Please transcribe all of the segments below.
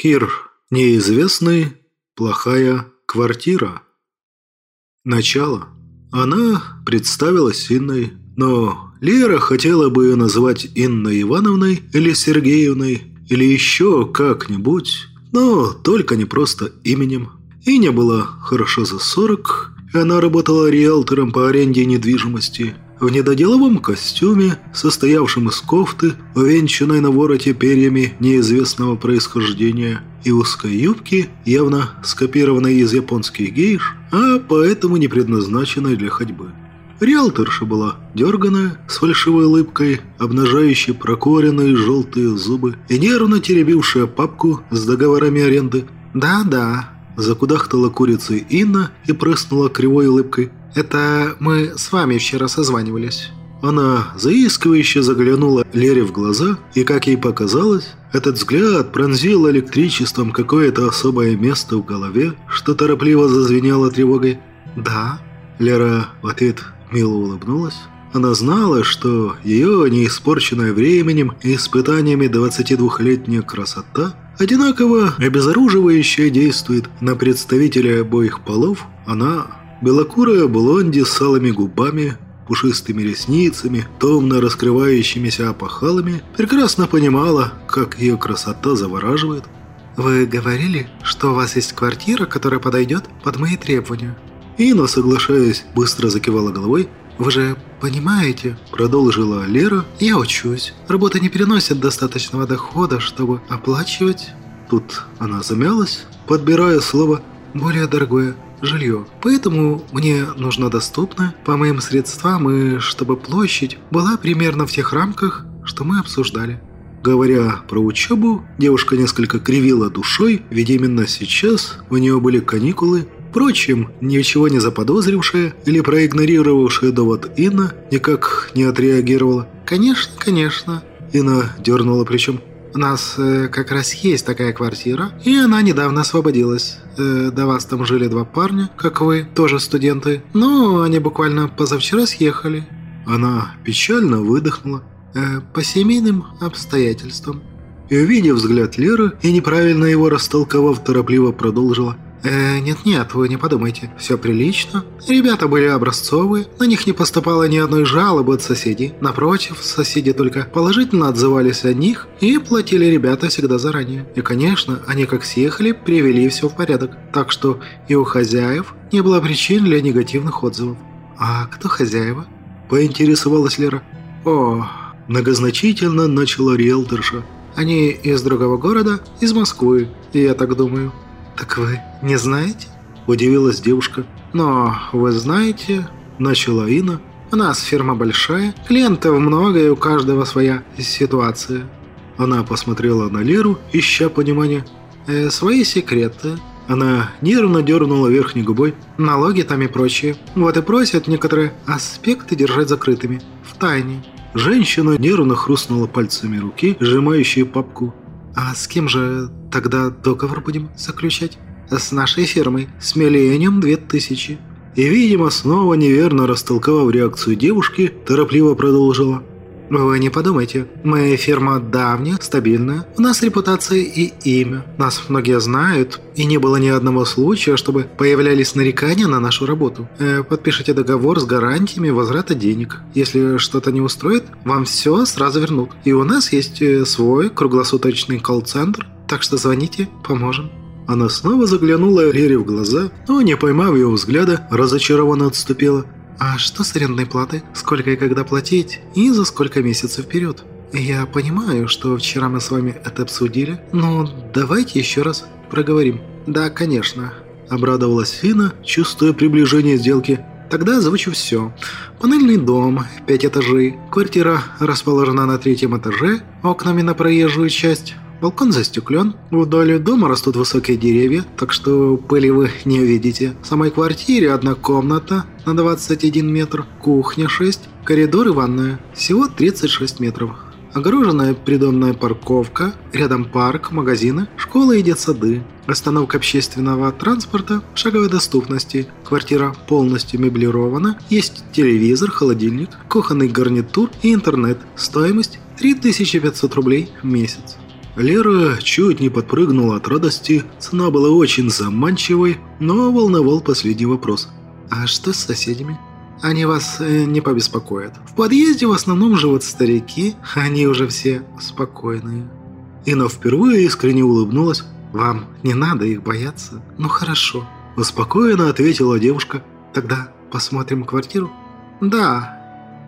Кир. Неизвестный. Плохая квартира. Начало. Она представилась Инной, но Лера хотела бы ее назвать Инной Ивановной или Сергеевной, или еще как-нибудь, но только не просто именем. Иня была хорошо за 40, и она работала риэлтором по аренде недвижимости – в недоделовом костюме, состоявшем из кофты, увенчанной на вороте перьями неизвестного происхождения, и узкой юбки, явно скопированной из японских гейш, а поэтому не предназначенной для ходьбы. Риэлторша была дерганая, с фальшивой улыбкой, обнажающей прокуренные желтые зубы и нервно теребившая папку с договорами аренды. «Да-да», – закудахтала курицей Инна и прыснула кривой улыбкой. Это мы с вами вчера созванивались». Она заискивающе заглянула Лере в глаза, и, как ей показалось, этот взгляд пронзил электричеством какое-то особое место в голове, что торопливо зазвенело тревогой. «Да». Лера в ответ мило улыбнулась. Она знала, что ее неиспорченная временем и испытаниями 22-летняя красота одинаково обезоруживающе действует на представителя обоих полов. Она Белокурая блонди с алыми губами, пушистыми ресницами, томно раскрывающимися опахалами, прекрасно понимала, как ее красота завораживает. «Вы говорили, что у вас есть квартира, которая подойдет под мои требования?» Инна, соглашаясь, быстро закивала головой. «Вы же понимаете», – продолжила Лера, – «я учусь. Работа не переносит достаточного дохода, чтобы оплачивать». Тут она замялась, подбирая слово «более дорогое» жилье. Поэтому мне нужно доступно по моим средствам и чтобы площадь была примерно в тех рамках, что мы обсуждали. Говоря про учебу, девушка несколько кривила душой, ведь именно сейчас у нее были каникулы. Впрочем, ничего не заподозрившая или проигнорировавшая довод Инна никак не отреагировала. «Конечно, конечно». Инна дернула плечом. Нас э, как раз есть такая квартира, и она недавно освободилась. Э, до вас там жили два парня, как вы, тоже студенты. Но они буквально позавчера съехали». Она печально выдохнула. Э, «По семейным обстоятельствам». И увидев взгляд Леры и неправильно его растолковав, торопливо продолжила – нет-нет, вы не подумайте, все прилично. Ребята были образцовые, на них не поступало ни одной жалобы от соседей. Напротив, соседи только положительно отзывались о них и платили ребята всегда заранее. И, конечно, они как съехали, привели все в порядок. Так что и у хозяев не было причин для негативных отзывов. А кто хозяева? Поинтересовалась Лера. О, многозначительно начала риэлторша. Они из другого города, из Москвы, я так думаю. «Так вы не знаете?» – удивилась девушка. «Но вы знаете...» – начала Инна. «У нас фирма большая, клиентов много и у каждого своя ситуация». Она посмотрела на Леру, ища понимания. «Э, «Свои секреты». Она нервно дернула верхней губой. «Налоги там и прочее. Вот и просят некоторые аспекты держать закрытыми. В тайне». Женщина нервно хрустнула пальцами руки, сжимающие папку. «А с кем же тогда договор будем заключать?» «С нашей фирмой, с Миллениум 2000». И, видимо, снова неверно растолковав реакцию девушки, торопливо продолжила. Вы не подумайте, моя фирма давняя, стабильная, у нас репутация и имя. Нас многие знают, и не было ни одного случая, чтобы появлялись нарекания на нашу работу. Э, подпишите договор с гарантиями возврата денег. Если что-то не устроит, вам все сразу вернут. И у нас есть э, свой круглосуточный колл-центр, так что звоните, поможем. Она снова заглянула Лере в глаза, но, не поймав ее взгляда, разочарованно отступила. А что с арендной платой? Сколько и когда платить? И за сколько месяцев вперед? Я понимаю, что вчера мы с вами это обсудили, но давайте еще раз проговорим. Да, конечно. Обрадовалась Фина, чувствуя приближение сделки. Тогда озвучу все. Панельный дом, пять этажей. Квартира расположена на третьем этаже, окнами на проезжую часть. Балкон застеклен, вдоль дома растут высокие деревья, так что пыли вы не увидите. В самой квартире одна комната на 21 метр, кухня 6, коридор и ванная. Всего 36 метров. Огороженная придомная парковка, рядом парк, магазины, школа и детсады. Остановка общественного транспорта шаговой доступности. Квартира полностью меблирована. Есть телевизор, холодильник, кухонный гарнитур и интернет. Стоимость 3500 рублей в месяц. Лера чуть не подпрыгнула от радости. Цена была очень заманчивой, но волновал последний вопрос. «А что с соседями?» «Они вас э, не побеспокоят. В подъезде в основном живут старики, они уже все спокойные». Инна впервые искренне улыбнулась. «Вам не надо их бояться. Ну хорошо». Успокоенно ответила девушка. «Тогда посмотрим квартиру?» «Да»,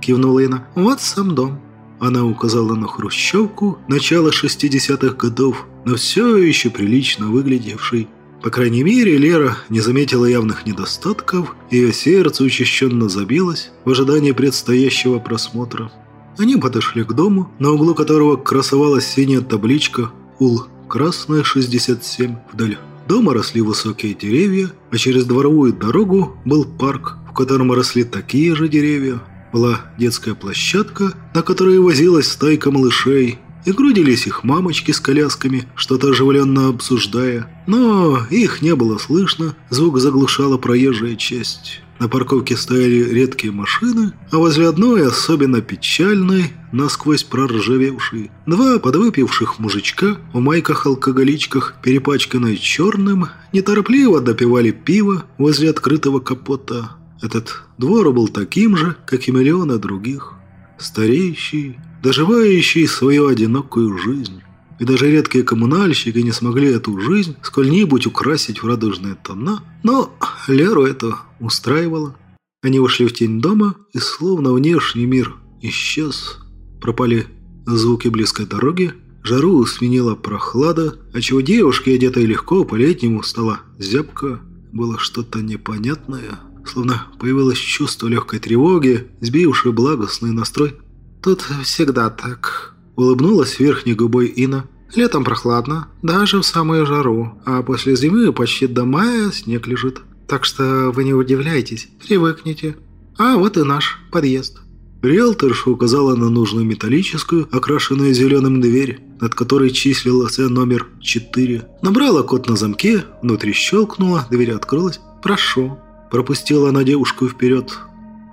кивнула Инна. «Вот сам дом». Она указала на хрущевку начала 60-х годов, но все еще прилично выглядевший. По крайней мере, Лера не заметила явных недостатков, ее сердце учащенно забилось в ожидании предстоящего просмотра. Они подошли к дому, на углу которого красовалась синяя табличка «Ул Красная 67» вдаль. Дома росли высокие деревья, а через дворовую дорогу был парк, в котором росли такие же деревья. Была детская площадка, на которой возилась стайка малышей, и грудились их мамочки с колясками, что-то оживленно обсуждая. Но их не было слышно, звук заглушала проезжая часть. На парковке стояли редкие машины, а возле одной, особенно печальной, насквозь проржавевшей, два подвыпивших мужичка в майках-алкоголичках, перепачканные черным, неторопливо допивали пиво возле открытого капота. Этот двор был таким же, как и миллионы других. Стареющий, доживающий свою одинокую жизнь. И даже редкие коммунальщики не смогли эту жизнь сколь-нибудь украсить в радужные тона, но Леру это устраивало. Они вошли в тень дома, и словно внешний мир исчез. Пропали звуки близкой дороги, жару сменила прохлада, отчего девушке, одетой легко, по-летнему стала зябко, было что-то непонятное словно появилось чувство легкой тревоги, сбившее благостный настрой. «Тут всегда так», — улыбнулась верхней губой Ина. «Летом прохладно, даже в самую жару, а после зимы почти до мая снег лежит. Так что вы не удивляйтесь, привыкните. А вот и наш подъезд». Риэлторша указала на нужную металлическую, окрашенную зеленым дверь, над которой числился номер 4. Набрала код на замке, внутри щелкнула, дверь открылась. «Прошу». Пропустила она девушку вперед.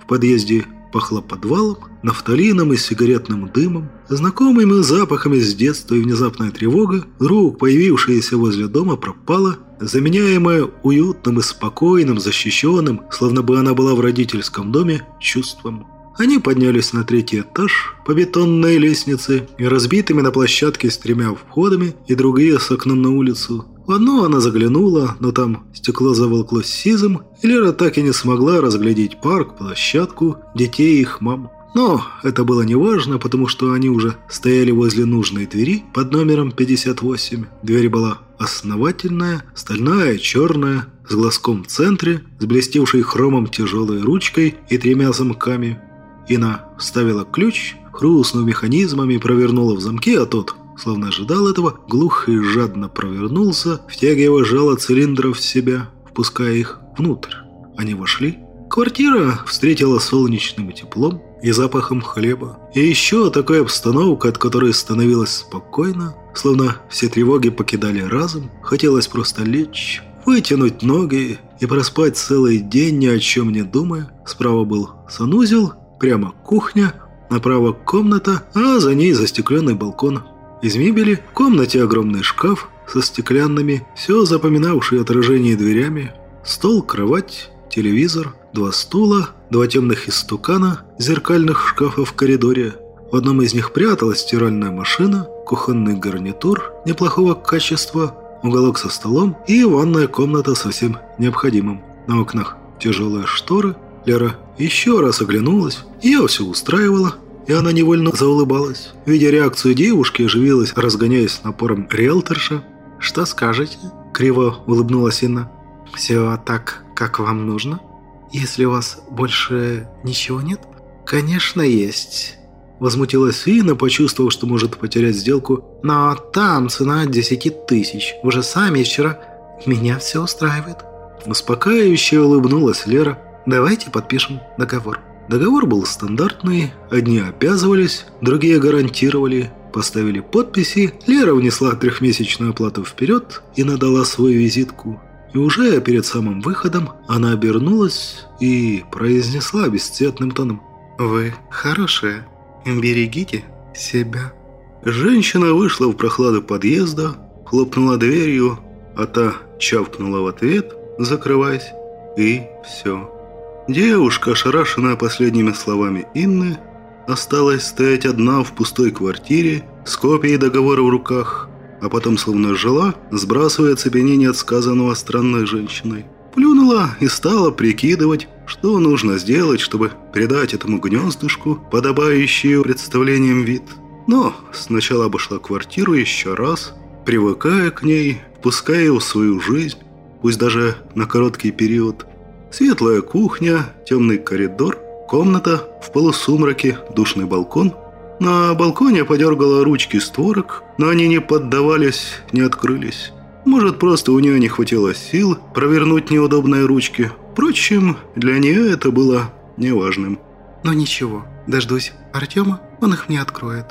В подъезде пахло подвалом, нафталином и сигаретным дымом, знакомыми запахами с детства и внезапная тревога, вдруг появившаяся возле дома, пропала, заменяемая уютным и спокойным, защищенным, словно бы она была в родительском доме, чувством. Они поднялись на третий этаж по бетонной лестнице и разбитыми на площадке с тремя входами и другие с окном на улицу. В одно она заглянула, но там стекло заволклось сизым, и Лера так и не смогла разглядеть парк, площадку, детей и их мам. Но это было неважно, потому что они уже стояли возле нужной двери под номером 58. Дверь была основательная, стальная, черная, с глазком в центре, с блестевшей хромом тяжелой ручкой и тремя замками. Ина вставила ключ, хрустнув механизмами, провернула в замке, а тот словно ожидал этого, глухо и жадно провернулся, втягивая жало цилиндров в себя, впуская их внутрь. Они вошли. Квартира встретила солнечным теплом и запахом хлеба. И еще такая обстановка, от которой становилось спокойно, словно все тревоги покидали разум, хотелось просто лечь, вытянуть ноги и проспать целый день, ни о чем не думая. Справа был санузел, прямо кухня, направо комната, а за ней застекленный балкон – из мебели в комнате огромный шкаф со стеклянными, все запоминавшие отражение дверями, стол, кровать, телевизор, два стула, два темных истукана, зеркальных шкафов в коридоре. В одном из них пряталась стиральная машина, кухонный гарнитур неплохого качества, уголок со столом и ванная комната со всем необходимым. На окнах тяжелые шторы. Лера еще раз оглянулась, ее все устраивало – и она невольно заулыбалась. Видя реакцию девушки, оживилась, разгоняясь напором риэлторша. «Что скажете?» – криво улыбнулась Инна. «Все так, как вам нужно? Если у вас больше ничего нет?» «Конечно, есть». Возмутилась Инна, почувствовав, что может потерять сделку. «Но там цена 10 тысяч. Уже сами вчера. Меня все устраивает». Успокаивающе улыбнулась Лера. «Давайте подпишем договор». Договор был стандартный, одни обязывались, другие гарантировали, поставили подписи, Лера внесла трехмесячную оплату вперед и надала свою визитку. И уже перед самым выходом она обернулась и произнесла бесцветным тоном «Вы хорошая, берегите себя». Женщина вышла в прохладу подъезда, хлопнула дверью, а та чавкнула в ответ, закрываясь, и все. Девушка, ошарашенная последними словами Инны, осталась стоять одна в пустой квартире с копией договора в руках, а потом словно жила, сбрасывая цепенение от сказанного странной женщиной. Плюнула и стала прикидывать, что нужно сделать, чтобы придать этому гнездышку подобающий представлением вид. Но сначала обошла квартиру еще раз, привыкая к ней, впуская в свою жизнь, пусть даже на короткий период. Светлая кухня, темный коридор, комната в полусумраке, душный балкон. На балконе подергала ручки створок, но они не поддавались, не открылись. Может, просто у нее не хватило сил провернуть неудобные ручки. Впрочем, для нее это было неважным. Но ничего, дождусь Артема, он их мне откроет.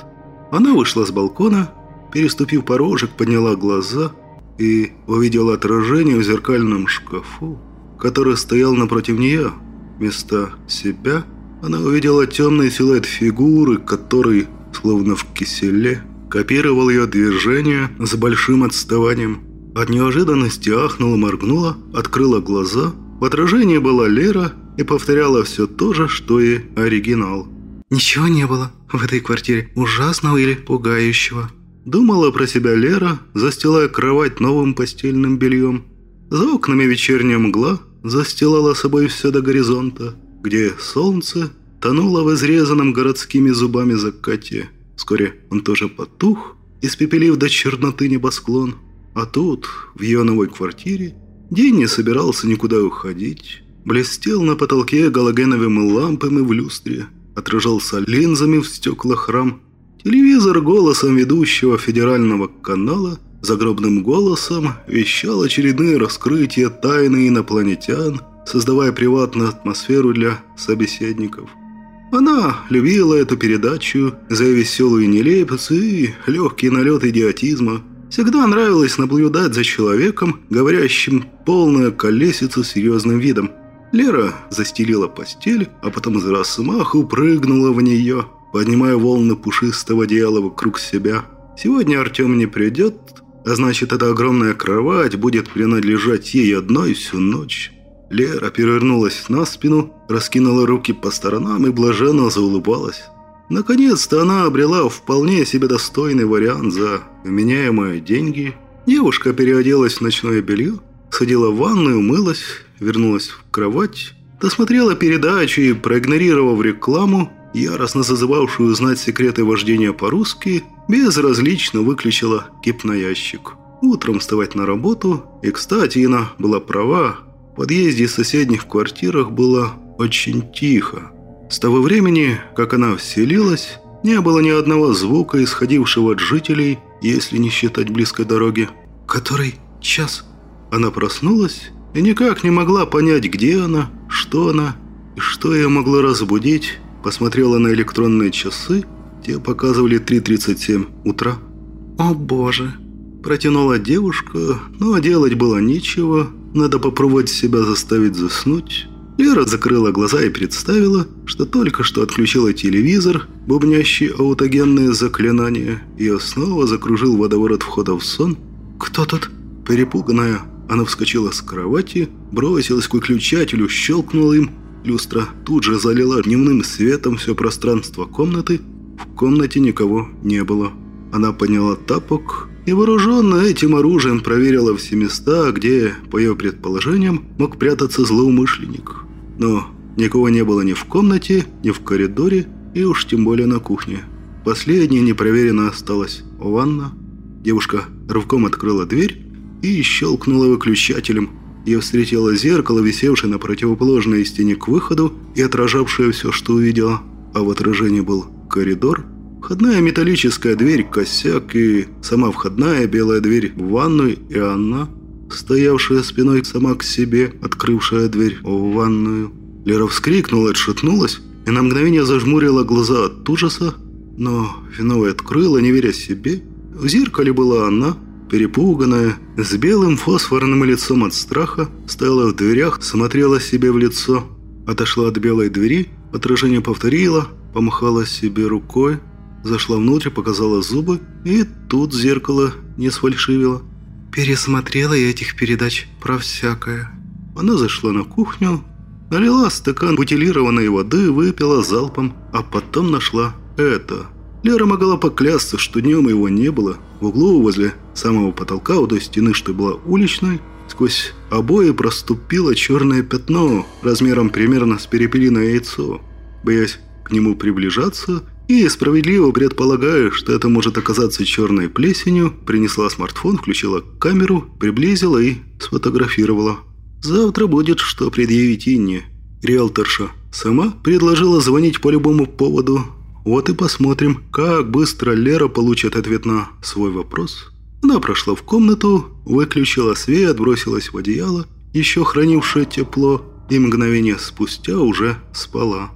Она вышла с балкона, переступив порожек, подняла глаза и увидела отражение в зеркальном шкафу, который стоял напротив нее. Вместо себя она увидела темный силуэт фигуры, который, словно в киселе, копировал ее движение с большим отставанием. От неожиданности ахнула, моргнула, открыла глаза. В отражении была Лера и повторяла все то же, что и оригинал. «Ничего не было в этой квартире ужасного или пугающего». Думала про себя Лера, застилая кровать новым постельным бельем. За окнами вечерняя мгла застилала собой все до горизонта, где солнце тонуло в изрезанном городскими зубами закате. Вскоре он тоже потух, испепелив до черноты небосклон. А тут, в ее новой квартире, день не собирался никуда уходить. Блестел на потолке галогеновыми лампами в люстре, отражался линзами в стеклах рам. Телевизор голосом ведущего федерального канала загробным голосом вещал очередные раскрытия тайны инопланетян, создавая приватную атмосферу для собеседников. Она любила эту передачу за веселую нелепицу и легкий налет идиотизма – Всегда нравилось наблюдать за человеком, говорящим полную колесицу серьезным видом. Лера застелила постель, а потом за размаху прыгнула в нее, поднимая волны пушистого одеяла вокруг себя. Сегодня Артем не придет, а значит, эта огромная кровать будет принадлежать ей одной всю ночь. Лера перевернулась на спину, раскинула руки по сторонам и блаженно заулыбалась. Наконец-то она обрела вполне себе достойный вариант за вменяемые деньги. Девушка переоделась в ночное белье, сходила в ванную, умылась, вернулась в кровать, досмотрела передачу и, проигнорировав рекламу, яростно зазывавшую узнать секреты вождения по-русски, безразлично выключила кипноящик. Утром вставать на работу, и, кстати, Ина была права, в подъезде из соседних квартирах было очень тихо. С того времени, как она вселилась, не было ни одного звука, исходившего от жителей, если не считать близкой дороги. «Который час?» Она проснулась и никак не могла понять, где она, что она и что ее могло разбудить. Посмотрела на электронные часы, те показывали 3.37 утра. «О боже!» Протянула девушка, но делать было нечего, надо попробовать себя заставить заснуть. Лера закрыла глаза и представила, что только что отключила телевизор, бубнящий аутогенные заклинания, и снова закружил водоворот входа в сон. «Кто тут?» Перепуганная, она вскочила с кровати, бросилась к выключателю, щелкнула им. Люстра тут же залила дневным светом все пространство комнаты. В комнате никого не было. Она подняла тапок и, вооруженная этим оружием, проверила все места, где, по ее предположениям, мог прятаться злоумышленник но никого не было ни в комнате, ни в коридоре, и уж тем более на кухне. Последняя непроверенно осталась ванна. Девушка рывком открыла дверь и щелкнула выключателем. Ее встретило зеркало, висевшее на противоположной стене к выходу и отражавшее все, что увидела. А в отражении был коридор, входная металлическая дверь, косяк и сама входная белая дверь в ванную, и она стоявшая спиной сама к себе, открывшая дверь в ванную. Лера вскрикнула, отшатнулась и на мгновение зажмурила глаза от ужаса, но виновой открыла, не веря себе. В зеркале была она, перепуганная, с белым фосфорным лицом от страха, стояла в дверях, смотрела себе в лицо, отошла от белой двери, отражение повторила, помахала себе рукой, зашла внутрь, показала зубы, и тут зеркало не сфальшивило. Пересмотрела я этих передач про всякое. Она зашла на кухню, налила стакан бутилированной воды, выпила залпом, а потом нашла это. Лера могла поклясться, что днем его не было. В углу возле самого потолка у той стены, что была уличной, сквозь обои проступило черное пятно размером примерно с перепелиное яйцо. Боясь к нему приближаться, и, справедливо предполагая, что это может оказаться черной плесенью, принесла смартфон, включила камеру, приблизила и сфотографировала. «Завтра будет что предъявить Инне». Риэлторша сама предложила звонить по любому поводу. Вот и посмотрим, как быстро Лера получит ответ на свой вопрос. Она прошла в комнату, выключила свет, бросилась в одеяло, еще хранившее тепло, и мгновение спустя уже спала.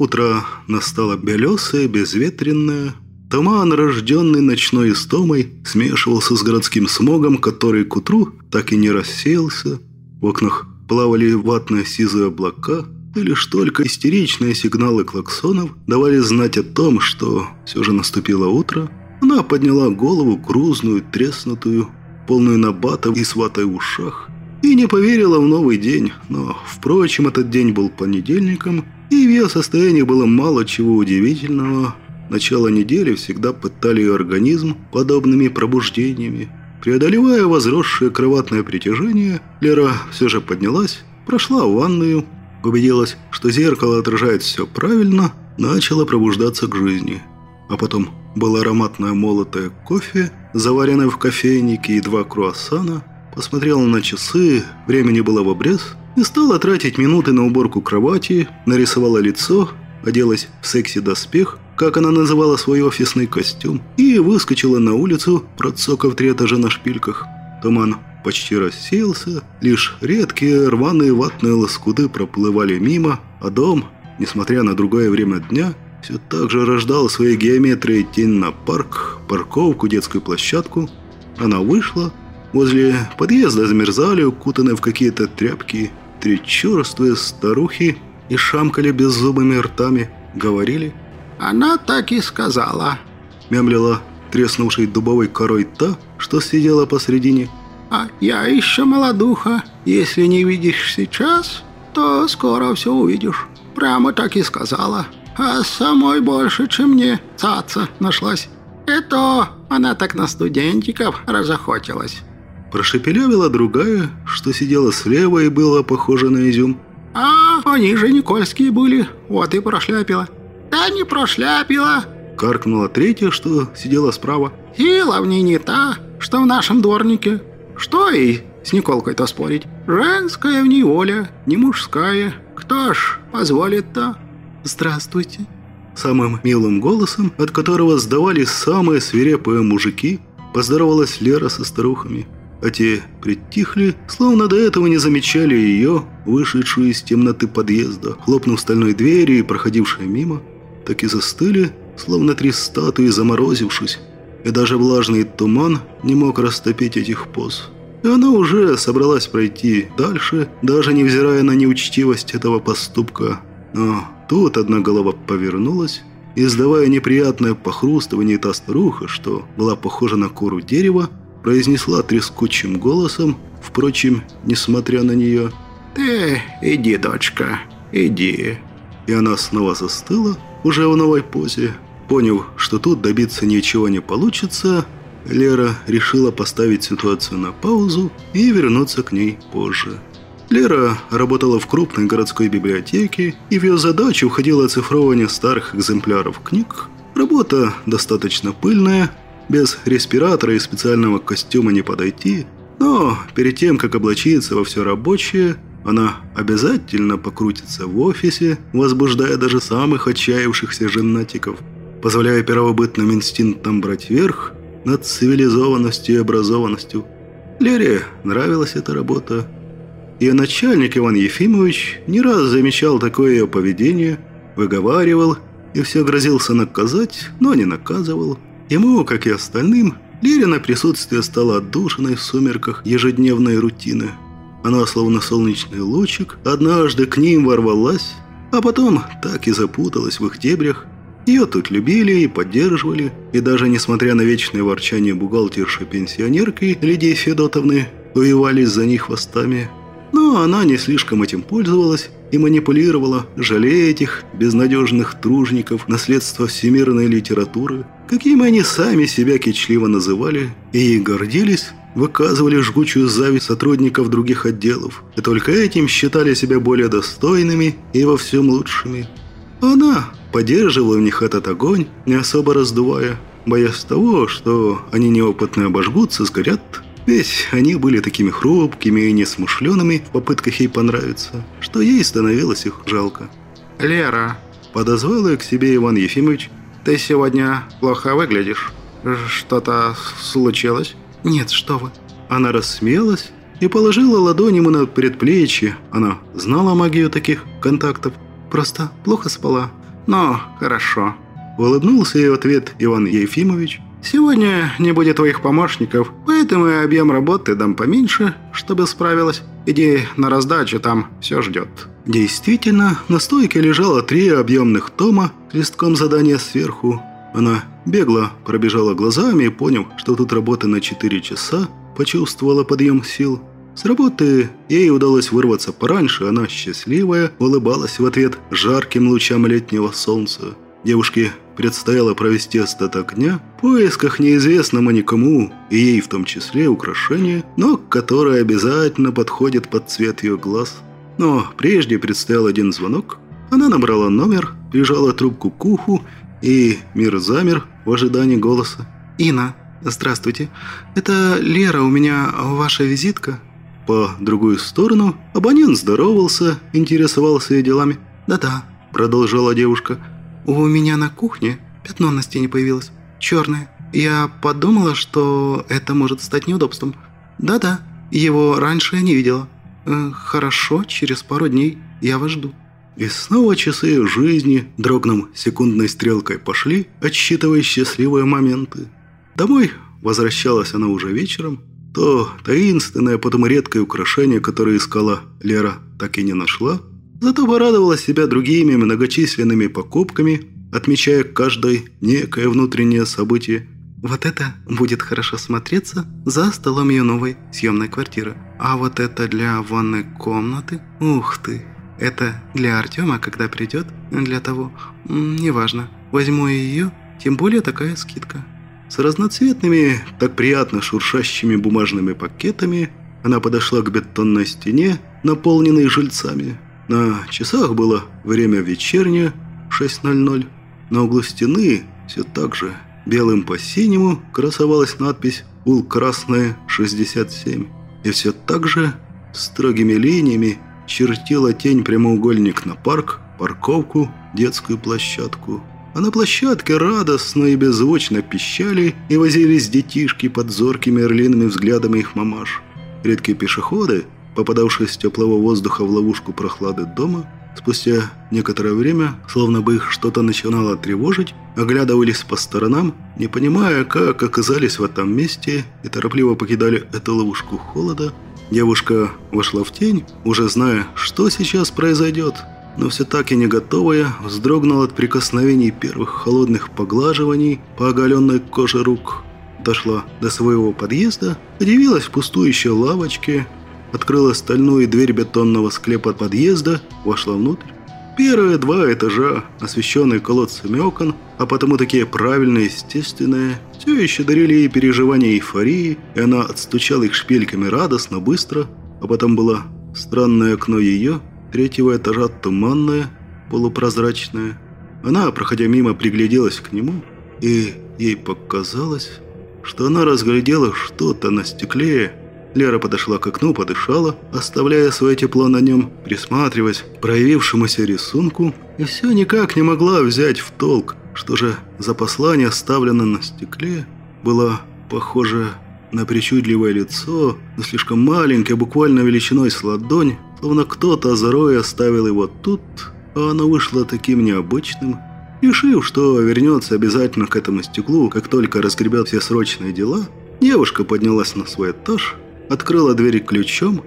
Утро настало белесое, безветренное. Туман, рожденный ночной истомой, смешивался с городским смогом, который к утру так и не рассеялся. В окнах плавали ватные сизые облака, и лишь только истеричные сигналы клаксонов давали знать о том, что все же наступило утро. Она подняла голову, грузную, треснутую, полную набатов и с ватой в ушах, и не поверила в новый день, но, впрочем, этот день был понедельником – и в ее состоянии было мало чего удивительного. Начало недели всегда пытали ее организм подобными пробуждениями. Преодолевая возросшее кроватное притяжение, Лера все же поднялась, прошла в ванную, убедилась, что зеркало отражает все правильно, начала пробуждаться к жизни. А потом был ароматное молотое кофе, заваренное в кофейнике и два круассана, посмотрела на часы, времени было в обрез – не стала тратить минуты на уборку кровати, нарисовала лицо, оделась в секси-доспех, как она называла свой офисный костюм, и выскочила на улицу, процокав три этажа на шпильках. Туман почти рассеялся, лишь редкие рваные ватные лоскуты проплывали мимо, а дом, несмотря на другое время дня, все так же рождал своей геометрией тень на парк, парковку, детскую площадку. Она вышла, возле подъезда замерзали, укутанные в какие-то тряпки, Три черствые старухи и шамкали беззубыми ртами, говорили «Она так и сказала», мямлила треснувшей дубовой корой та, что сидела посредине. «А я еще молодуха. Если не видишь сейчас, то скоро все увидишь. Прямо так и сказала. А самой больше, чем мне, цаца нашлась. Это она так на студентиков разохотилась». Прошепелявила другая, что сидела слева и была похожа на изюм. «А, они же Никольские были, вот и прошляпила». «Да не прошляпила!» Каркнула третья, что сидела справа. «Сила в ней не та, что в нашем дворнике. Что и с Николкой-то спорить? Женская в ней воля, не мужская. Кто ж позволит-то?» «Здравствуйте!» Самым милым голосом, от которого сдавались самые свирепые мужики, поздоровалась Лера со старухами а те притихли, словно до этого не замечали ее, вышедшую из темноты подъезда, хлопнув стальной дверью и проходившей мимо, так и застыли, словно три статуи заморозившись, и даже влажный туман не мог растопить этих поз. И она уже собралась пройти дальше, даже невзирая на неучтивость этого поступка. Но тут одна голова повернулась, издавая неприятное похрустывание, та старуха, что была похожа на кору дерева, произнесла трескучим голосом, впрочем, несмотря на нее. «Ты иди, дочка, иди». И она снова застыла, уже в новой позе. Поняв, что тут добиться ничего не получится, Лера решила поставить ситуацию на паузу и вернуться к ней позже. Лера работала в крупной городской библиотеке, и в ее задачу входило оцифровывание старых экземпляров книг. Работа достаточно пыльная, без респиратора и специального костюма не подойти, но перед тем, как облачиться во все рабочее, она обязательно покрутится в офисе, возбуждая даже самых отчаявшихся женатиков, позволяя первобытным инстинктам брать верх над цивилизованностью и образованностью. Лере нравилась эта работа. Ее начальник Иван Ефимович не раз замечал такое ее поведение, выговаривал и все грозился наказать, но не наказывал. Ему, как и остальным, Лерина присутствие стало отдушиной в сумерках ежедневной рутины. Она, словно солнечный лучик, однажды к ним ворвалась, а потом так и запуталась в их дебрях. Ее тут любили и поддерживали, и даже несмотря на вечное ворчание бухгалтерши-пенсионерки Лидии Федотовны, воевались за них хвостами. Но она не слишком этим пользовалась и манипулировала, жалея этих безнадежных тружников наследства всемирной литературы, какими они сами себя кичливо называли, и гордились, выказывали жгучую зависть сотрудников других отделов, и только этим считали себя более достойными и во всем лучшими. Она поддерживала в них этот огонь, не особо раздувая, боясь того, что они неопытно обожгутся, сгорят, ведь они были такими хрупкими и несмышленными в попытках ей понравиться, что ей становилось их жалко. «Лера», – подозвал ее к себе Иван Ефимович, – «ты сегодня плохо выглядишь. Что-то случилось?» «Нет, что вы». Она рассмеялась и положила ладонь ему на предплечье. Она знала магию таких контактов. Просто плохо спала. «Ну, хорошо». Улыбнулся ей в ответ Иван Ефимович. «Сегодня не будет твоих помощников, поэтому и объем работы дам поменьше, чтобы справилась. Иди на раздачу, там все ждет». Действительно, на стойке лежало три объемных тома с листком задания сверху. Она бегло пробежала глазами и, поняв, что тут работа на 4 часа, почувствовала подъем сил. С работы ей удалось вырваться пораньше, она счастливая, улыбалась в ответ жарким лучам летнего солнца. Девушке предстояло провести остаток дня в поисках неизвестного никому, и ей в том числе украшения, но которое обязательно подходит под цвет ее глаз. Но прежде предстоял один звонок. Она набрала номер, прижала трубку к уху, и мир замер в ожидании голоса. «Инна, здравствуйте. Это Лера, у меня ваша визитка?» По другую сторону абонент здоровался, интересовался ее делами. «Да-да», – продолжала девушка. «У меня на кухне пятно на стене появилось. Черное. Я подумала, что это может стать неудобством. Да-да, его раньше я не видела. Э, хорошо, через пару дней я вас жду». И снова часы жизни, дрогнув секундной стрелкой, пошли, отсчитывая счастливые моменты. Домой возвращалась она уже вечером, то таинственное, потом редкое украшение, которое искала Лера, так и не нашла. Зато порадовала себя другими многочисленными покупками, отмечая каждое некое внутреннее событие. Вот это будет хорошо смотреться за столом ее новой съемной квартиры. А вот это для ванной комнаты? Ух ты! Это для Артема, когда придет, для того... Неважно. Возьму ее, тем более такая скидка. С разноцветными, так приятно шуршащими бумажными пакетами она подошла к бетонной стене, наполненной жильцами. На часах было время вечернее, 6.00. На углу стены все так же белым по синему красовалась надпись «Ул красная 67». И все так же строгими линиями чертила тень прямоугольник на парк, парковку, детскую площадку. А на площадке радостно и беззвучно пищали и возились детишки под зоркими орлиными взглядами их мамаш. Редкие пешеходы, попадавшие с теплого воздуха в ловушку прохлады дома, спустя некоторое время, словно бы их что-то начинало тревожить, оглядывались по сторонам, не понимая, как оказались в этом месте и торопливо покидали эту ловушку холода. Девушка вошла в тень, уже зная, что сейчас произойдет – но все так и не готовая, вздрогнула от прикосновений первых холодных поглаживаний по оголенной коже рук. Дошла до своего подъезда, удивилась в пустующей лавочке, открыла стальную дверь бетонного склепа подъезда, вошла внутрь. Первые два этажа, освещенные колодцами окон, а потому такие правильные, естественные, все еще дарили ей переживания эйфории, и она отстучала их шпильками радостно, быстро, а потом было странное окно ее, третьего этажа туманное, полупрозрачное. Она, проходя мимо, пригляделась к нему, и ей показалось, что она разглядела что-то на стекле. Лера подошла к окну, подышала, оставляя свое тепло на нем, присматриваясь к проявившемуся рисунку, и все никак не могла взять в толк, что же за послание, оставлено на стекле, было похоже на причудливое лицо, но слишком маленькое, буквально величиной с ладонь, словно кто-то озорой оставил его тут, а оно вышло таким необычным. Решив, что вернется обязательно к этому стеклу, как только разгребет все срочные дела, девушка поднялась на свой этаж, открыла дверь ключом,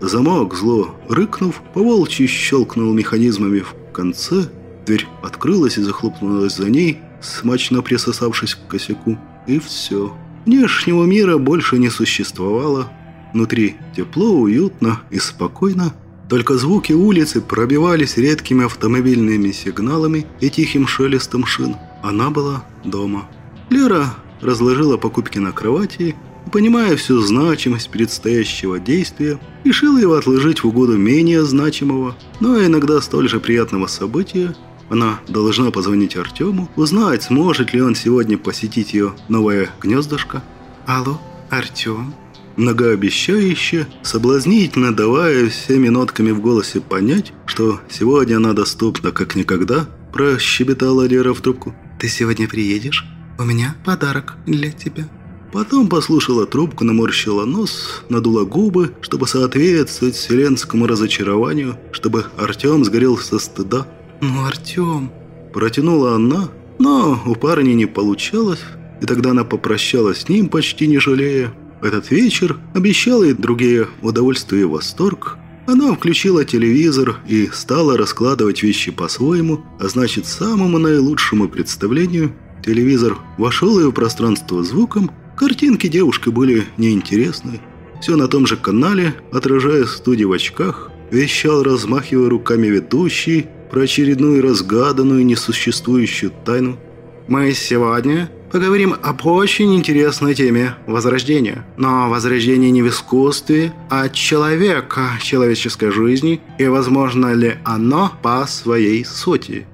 замок, зло рыкнув, поволчьи щелкнул механизмами в конце, Дверь открылась и захлопнулась за ней, смачно присосавшись к косяку. И все. Внешнего мира больше не существовало. Внутри тепло, уютно и спокойно. Только звуки улицы пробивались редкими автомобильными сигналами и тихим шелестом шин. Она была дома. Лера разложила покупки на кровати понимая всю значимость предстоящего действия, решила его отложить в угоду менее значимого, но иногда столь же приятного события. Она должна позвонить Артему, узнать, сможет ли он сегодня посетить ее новое гнездышко. «Алло, Артем?» многообещающе, соблазнительно давая всеми нотками в голосе понять, что сегодня она доступна как никогда, прощебетала Лера в трубку. «Ты сегодня приедешь? У меня подарок для тебя». Потом послушала трубку, наморщила нос, надула губы, чтобы соответствовать вселенскому разочарованию, чтобы Артем сгорел со стыда. «Ну, Артем...» Протянула она, но у парня не получалось, и тогда она попрощалась с ним, почти не жалея. Этот вечер обещал ей другие удовольствие и восторг. Она включила телевизор и стала раскладывать вещи по-своему, а значит, самому наилучшему представлению. Телевизор вошел ее в пространство звуком, картинки девушки были неинтересны. Все на том же канале, отражая студию в очках, вещал, размахивая руками ведущий, про очередную разгаданную несуществующую тайну. «Мы сегодня Поговорим об очень интересной теме – возрождения. Но возрождение не в искусстве, а человека, человеческой жизни, и возможно ли оно по своей сути.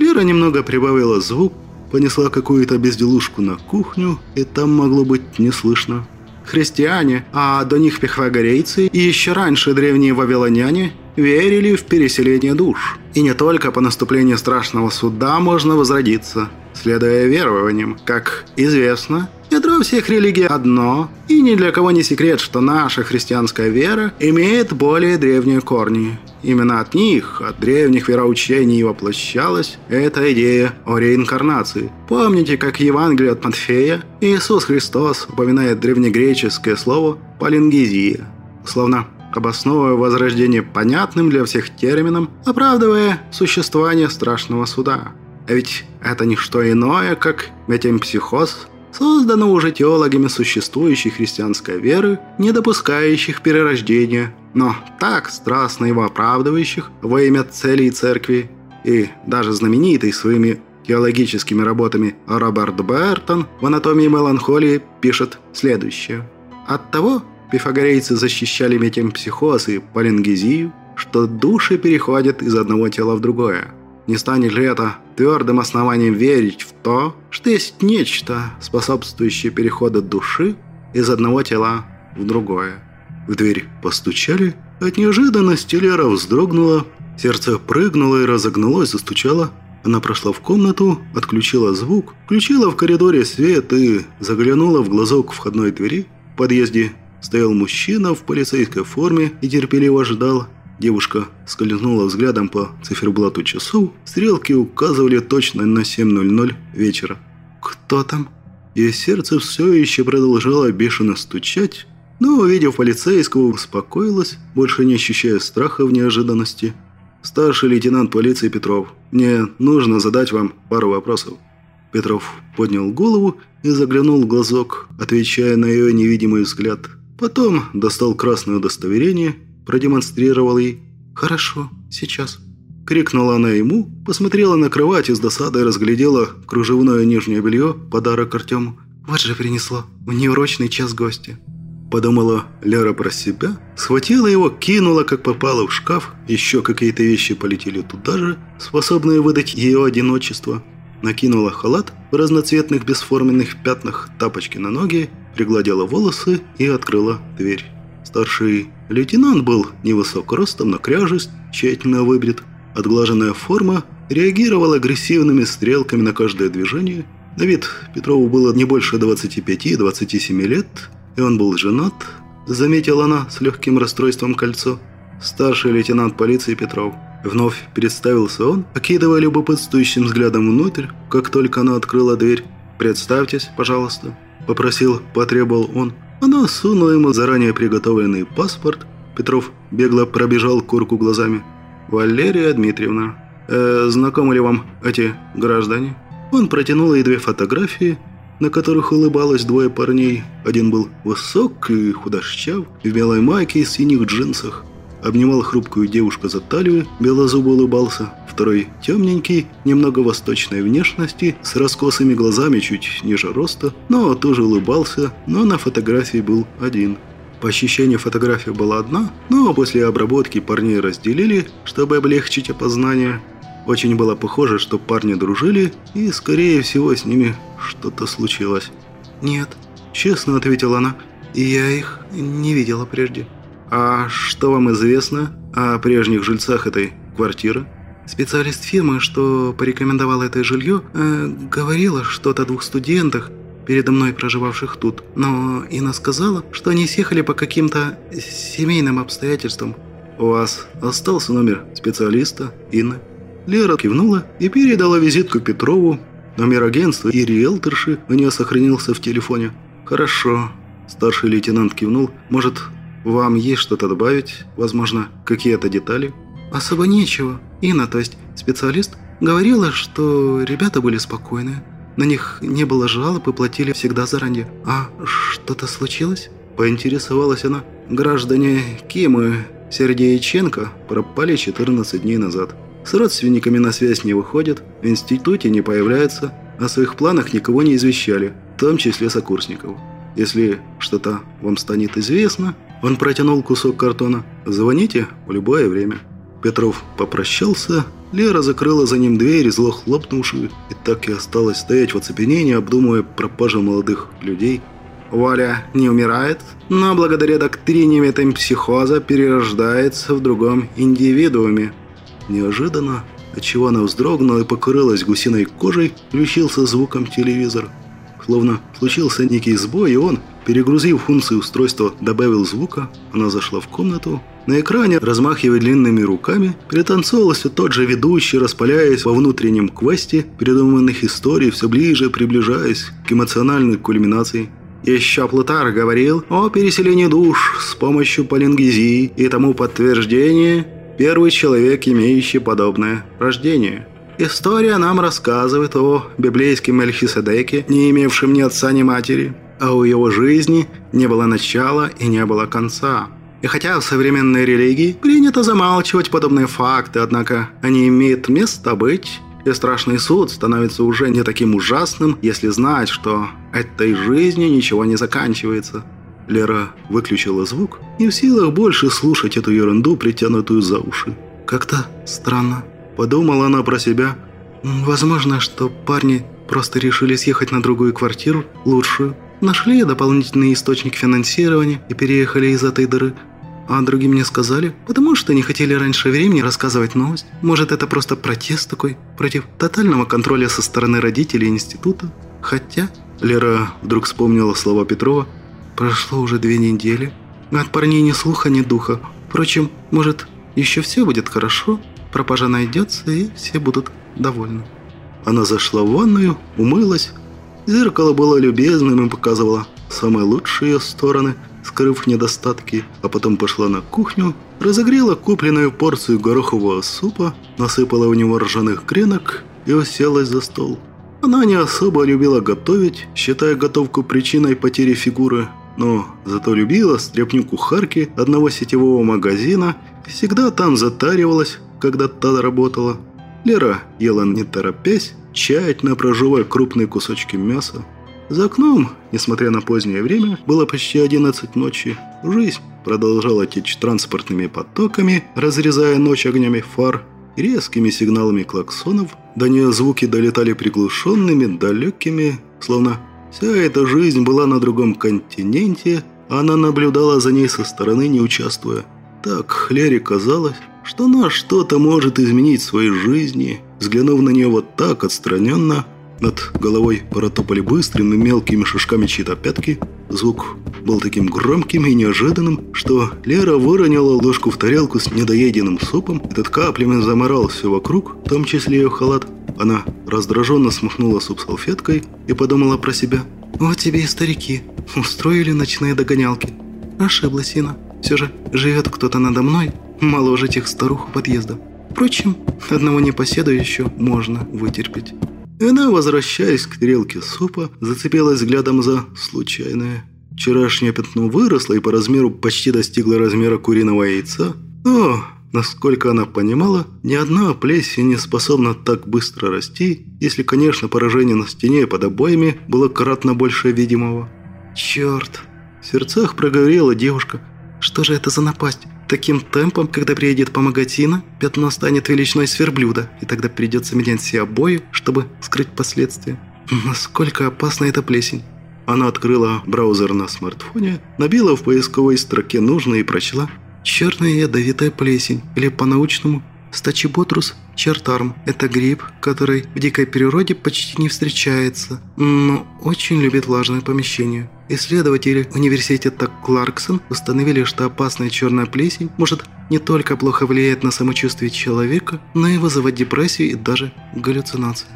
Лера немного прибавила звук, понесла какую-то безделушку на кухню, и там могло быть не слышно. Христиане, а до них пихвагорейцы и еще раньше древние вавилоняне верили в переселение душ. И не только по наступлению страшного суда можно возродиться – следуя верованиям. Как известно, ядро всех религий одно, и ни для кого не секрет, что наша христианская вера имеет более древние корни. Именно от них, от древних вероучений воплощалась эта идея о реинкарнации. Помните, как в Евангелии от Матфея Иисус Христос упоминает древнегреческое слово «палингезия», словно обосновывая возрождение понятным для всех термином, оправдывая существование страшного суда. А ведь это не что иное, как метемпсихоз, создано уже теологами существующей христианской веры, не допускающих перерождения, но так страстно его оправдывающих во имя целей церкви, и даже знаменитый своими теологическими работами Роберт Бертон в «Анатомии меланхолии» пишет следующее. Оттого пифагорейцы защищали метемпсихоз и полингезию, что души переходят из одного тела в другое. Не станет ли это твердым основанием верить в то, что есть нечто, способствующее переходу души из одного тела в другое? В дверь постучали. От неожиданности Лера вздрогнула. Сердце прыгнуло и разогнулось, застучало. Она прошла в комнату, отключила звук, включила в коридоре свет и заглянула в глазок входной двери. В подъезде стоял мужчина в полицейской форме и терпеливо ждал. Девушка скользнула взглядом по циферблату часов. Стрелки указывали точно на 7.00 вечера. «Кто там?» Ее сердце все еще продолжало бешено стучать, но, увидев полицейского, успокоилась, больше не ощущая страха в неожиданности. «Старший лейтенант полиции Петров, мне нужно задать вам пару вопросов». Петров поднял голову и заглянул в глазок, отвечая на ее невидимый взгляд. Потом достал красное удостоверение продемонстрировал ей. «Хорошо, сейчас». Крикнула она ему, посмотрела на кровать и с досадой разглядела кружевное нижнее белье, подарок Артему. «Вот же принесло, в неурочный час гостя». Подумала Лера про себя, схватила его, кинула, как попало в шкаф. Еще какие-то вещи полетели туда же, способные выдать ее одиночество. Накинула халат в разноцветных бесформенных пятнах, тапочки на ноги, пригладила волосы и открыла дверь. Старший лейтенант был невысок ростом, но кряжесть, тщательно выбрит. Отглаженная форма реагировала агрессивными стрелками на каждое движение. На вид Петрову было не больше 25-27 лет, и он был женат, заметила она с легким расстройством кольцо. Старший лейтенант полиции Петров. Вновь представился он, окидывая любопытствующим взглядом внутрь, как только она открыла дверь. «Представьтесь, пожалуйста», – попросил, потребовал он. Она сунула ему заранее приготовленный паспорт. Петров бегло пробежал курку глазами. «Валерия Дмитриевна». Э, знакомы ли вам эти граждане?» Он протянул ей две фотографии, на которых улыбалось двое парней. Один был высок и худощав, в белой майке и синих джинсах. Обнимал хрупкую девушку за талию, белозубо улыбался. Второй темненький, немного восточной внешности, с раскосыми глазами чуть ниже роста, но тоже улыбался, но на фотографии был один. По ощущению фотография была одна, но после обработки парней разделили, чтобы облегчить опознание. Очень было похоже, что парни дружили, и, скорее всего, с ними что-то случилось. «Нет», – честно ответила она, – «и я их не видела прежде». «А что вам известно о прежних жильцах этой квартиры?» Специалист фирмы, что порекомендовал это жилье, э, говорила что-то о двух студентах, передо мной проживавших тут, но Инна сказала, что они съехали по каким-то семейным обстоятельствам. «У вас остался номер специалиста, Инны?» Лера кивнула и передала визитку Петрову. Номер агентства и риэлторши у нее сохранился в телефоне. «Хорошо». Старший лейтенант кивнул. «Может, вам есть что-то добавить? Возможно, какие-то детали?» «Особо нечего. Инна, то есть специалист, говорила, что ребята были спокойные. На них не было жалоб и платили всегда заранее. А что-то случилось?» Поинтересовалась она. «Граждане Кимы Сергеиченко пропали 14 дней назад. С родственниками на связь не выходят, в институте не появляются, о своих планах никого не извещали, в том числе сокурсников. Если что-то вам станет известно, он протянул кусок картона, звоните в любое время». Петров попрощался, Лера закрыла за ним дверь, зло хлопнувшую, и так и осталась стоять в оцепенении, обдумывая пропажу молодых людей. Валя не умирает, но благодаря доктрине метампсихоза перерождается в другом индивидууме. Неожиданно, отчего она вздрогнула и покрылась гусиной кожей, включился звуком телевизор. Словно случился некий сбой, и он, перегрузив функции устройства, добавил звука. Она зашла в комнату. На экране, размахивая длинными руками, пританцовывал все тот же ведущий, распаляясь во внутреннем квесте придуманных историй, все ближе приближаясь к эмоциональной кульминации. Еще Плутар говорил о переселении душ с помощью полингезии и тому подтверждение Первый человек, имеющий подобное рождение. История нам рассказывает о библейском Мельхиседеке, не имевшем ни отца, ни матери, а у его жизни не было начала и не было конца. И хотя в современной религии принято замалчивать подобные факты, однако они имеют место быть, и страшный суд становится уже не таким ужасным, если знать, что этой жизни ничего не заканчивается – Лера выключила звук, не в силах больше слушать эту ерунду, притянутую за уши. «Как-то странно», – подумала она про себя. «Возможно, что парни просто решили съехать на другую квартиру, лучшую, нашли дополнительный источник финансирования и переехали из этой дыры. А другим не сказали, потому что не хотели раньше времени рассказывать новость. Может, это просто протест такой против тотального контроля со стороны родителей института? Хотя...» Лера вдруг вспомнила слова Петрова – Прошло уже две недели. От парней ни слуха, ни духа. Впрочем, может, еще все будет хорошо, пропажа найдется, и все будут довольны. Она зашла в ванную, умылась. Зеркало было любезным и показывало самые лучшие стороны, скрыв недостатки, а потом пошла на кухню, разогрела купленную порцию горохового супа, насыпала в него ржаных гренок и уселась за стол. Она не особо любила готовить, считая готовку причиной потери фигуры, но зато любила стряпню кухарки одного сетевого магазина и всегда там затаривалась, когда та работала. Лера ела не торопясь, тщательно проживая крупные кусочки мяса. За окном, несмотря на позднее время, было почти 11 ночи. Жизнь продолжала течь транспортными потоками, разрезая ночь огнями фар, резкими сигналами клаксонов. До нее звуки долетали приглушенными, далекими, словно Вся эта жизнь была на другом континенте, а она наблюдала за ней со стороны, не участвуя. Так Лере казалось, что она что-то может изменить в своей жизни. Взглянув на нее вот так отстраненно, над головой протопали быстрыми мелкими шажками чьи-то пятки. Звук был таким громким и неожиданным, что Лера выронила ложку в тарелку с недоеденным супом. Этот каплями заморал все вокруг, в том числе ее халат. Она раздраженно смахнула суп салфеткой и подумала про себя. «Вот тебе и старики. Устроили ночные догонялки. Ошиблась Ина. Все же живет кто-то надо мной, моложе тех старух у подъезда. Впрочем, одного непоседу еще можно вытерпеть. И она, возвращаясь к тарелке супа, зацепилась взглядом за случайное. Вчерашнее пятно выросло и по размеру почти достигло размера куриного яйца. Но, насколько она понимала, ни одна плесень не способна так быстро расти, если, конечно, поражение на стене под обоями было кратно больше видимого. «Черт!» В сердцах проговорила девушка. «Что же это за напасть? Таким темпом, когда приедет помогать Ина, пятно станет величиной сверблюда, и тогда придется менять все обои, чтобы скрыть последствия. Насколько опасна эта плесень?» Она открыла браузер на смартфоне, набила в поисковой строке нужное и прочла «Черная ядовитая плесень» или по-научному Стачиботрус чертарм – это гриб, который в дикой природе почти не встречается, но очень любит влажные помещения. Исследователи университета Кларксон установили, что опасная черная плесень может не только плохо влиять на самочувствие человека, но и вызывать депрессию и даже галлюцинации.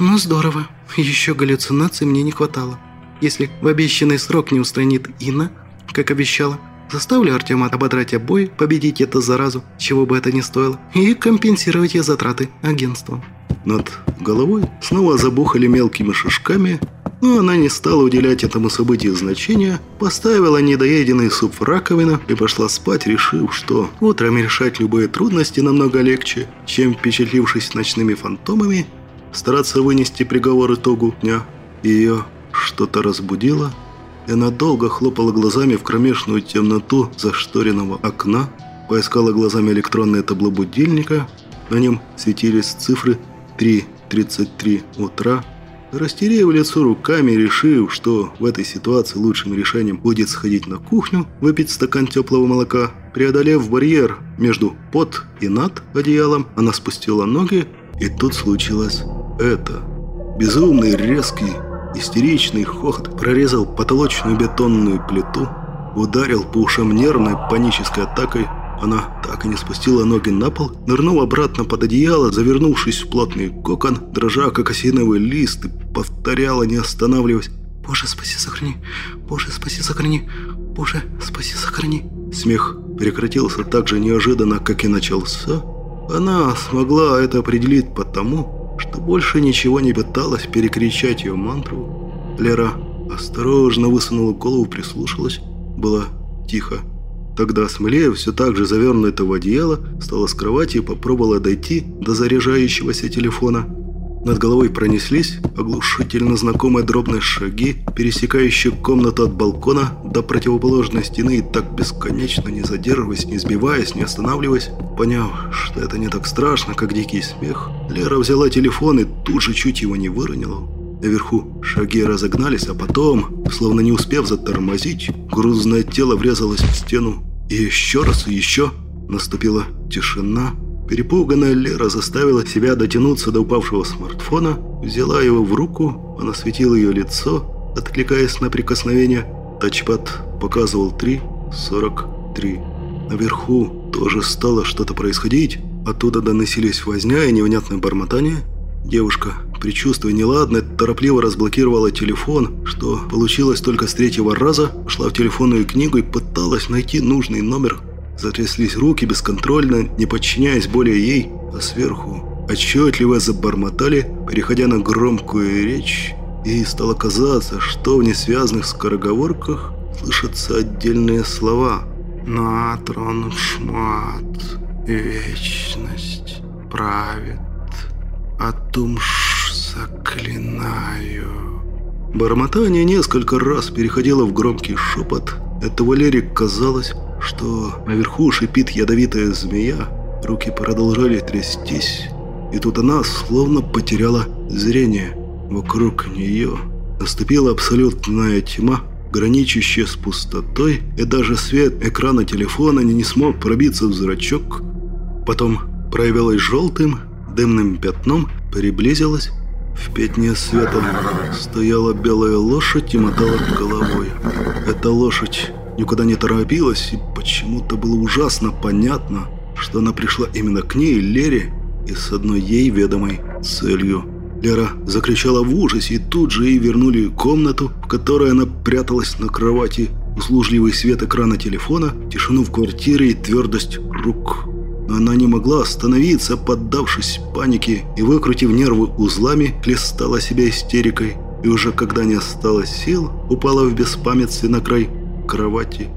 Ну здорово, еще галлюцинаций мне не хватало. Если в обещанный срок не устранит Инна, как обещала, заставлю Артема ободрать обои, победить эту заразу, чего бы это ни стоило, и компенсировать ей затраты агентством. Над головой снова забухали мелкими шишками, но она не стала уделять этому событию значения, поставила недоеденный суп в раковину и пошла спать, решив, что утром решать любые трудности намного легче, чем, впечатлившись ночными фантомами, стараться вынести приговор итогу дня. Ее что-то разбудило, и она долго хлопала глазами в кромешную темноту зашторенного окна, поискала глазами электронное табло будильника, на нем светились цифры 3.33 утра, Растерев лицо руками, решив, что в этой ситуации лучшим решением будет сходить на кухню, выпить стакан теплого молока, преодолев барьер между под и над одеялом, она спустила ноги, и тут случилось это. Безумный, резкий, Истеричный хохот прорезал потолочную бетонную плиту, ударил по ушам нервной панической атакой. Она так и не спустила ноги на пол, нырнула обратно под одеяло, завернувшись в плотный кокон, дрожа как осиновый лист, и повторяла, не останавливаясь. «Боже, спаси, сохрани! Боже, спаси, сохрани! Боже, спаси, сохрани!» Смех прекратился так же неожиданно, как и начался. Она смогла это определить потому, что больше ничего не пыталась перекричать ее мантру. Лера осторожно высунула голову, прислушалась. Было тихо. Тогда Смолеев, все так же завернутый в одеяло, встала с кровати и попробовала дойти до заряжающегося телефона. Над головой пронеслись оглушительно знакомые дробные шаги, пересекающие комнату от балкона до противоположной стены и так бесконечно, не задерживаясь, не сбиваясь, не останавливаясь. Поняв, что это не так страшно, как дикий смех, Лера взяла телефон и тут же чуть его не выронила. Наверху шаги разогнались, а потом, словно не успев затормозить, грузное тело врезалось в стену. И еще раз, и еще. Наступила тишина. Перепуганная Лера заставила себя дотянуться до упавшего смартфона, взяла его в руку, она светила ее лицо, откликаясь на прикосновение. Тачпад показывал 3.43. Наверху тоже стало что-то происходить, оттуда доносились возня и невнятное бормотание. Девушка, предчувствуя неладное, торопливо разблокировала телефон, что получилось только с третьего раза, шла в телефонную книгу и пыталась найти нужный номер Затряслись руки бесконтрольно, не подчиняясь более ей, а сверху отчетливо забормотали, переходя на громкую речь, и стало казаться, что в несвязанных скороговорках слышатся отдельные слова. «На трон шмат, вечность правит, о том ж заклинаю». Бормотание несколько раз переходило в громкий шепот. Это Валерий казалось, что наверху шипит ядовитая змея, руки продолжали трястись, и тут она словно потеряла зрение. Вокруг нее наступила абсолютная тьма, граничащая с пустотой, и даже свет экрана телефона не смог пробиться в зрачок. Потом проявилась желтым, дымным пятном, приблизилась. В пятне света стояла белая лошадь и мотала головой. Эта лошадь никуда не торопилась, и почему-то было ужасно понятно, что она пришла именно к ней, Лере, и с одной ей ведомой целью. Лера закричала в ужасе, и тут же ей вернули комнату, в которой она пряталась на кровати, услужливый свет экрана телефона, тишину в квартире и твердость рук. Она не могла остановиться, поддавшись панике и, выкрутив нервы узлами, хлестала себя истерикой. И уже когда не осталось сил, упала в беспамятстве на край кровати.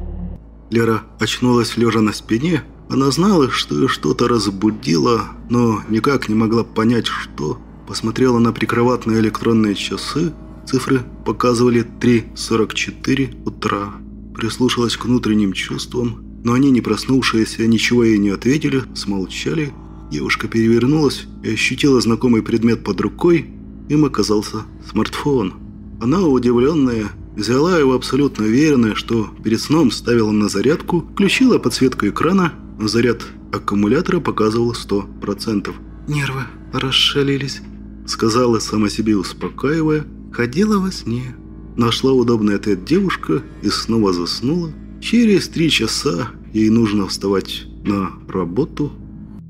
Лера очнулась лежа на спине. Она знала, что ее что-то разбудило, но никак не могла понять, что. Посмотрела на прикроватные электронные часы. Цифры показывали 3.44 утра. Прислушалась к внутренним чувствам, но они, не проснувшиеся, ничего ей не ответили, смолчали. Девушка перевернулась и ощутила знакомый предмет под рукой. Им оказался смартфон. Она, удивленная, взяла его абсолютно уверенная, что перед сном ставила на зарядку, включила подсветку экрана, заряд аккумулятора показывал 100%. «Нервы расшалились», — сказала сама себе успокаивая. «Ходила во сне». Нашла удобный ответ девушка и снова заснула. Через три часа ей нужно вставать на работу.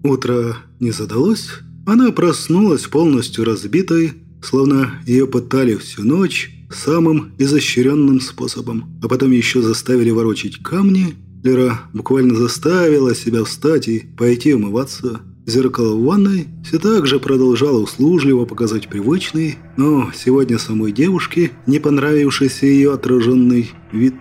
Утро не задалось. Она проснулась полностью разбитой, словно ее пытали всю ночь самым изощренным способом, а потом еще заставили ворочить камни. Лера буквально заставила себя встать и пойти умываться. Зеркало в ванной все так же продолжало услужливо показать привычный, но сегодня самой девушке не понравившийся ее отраженный вид.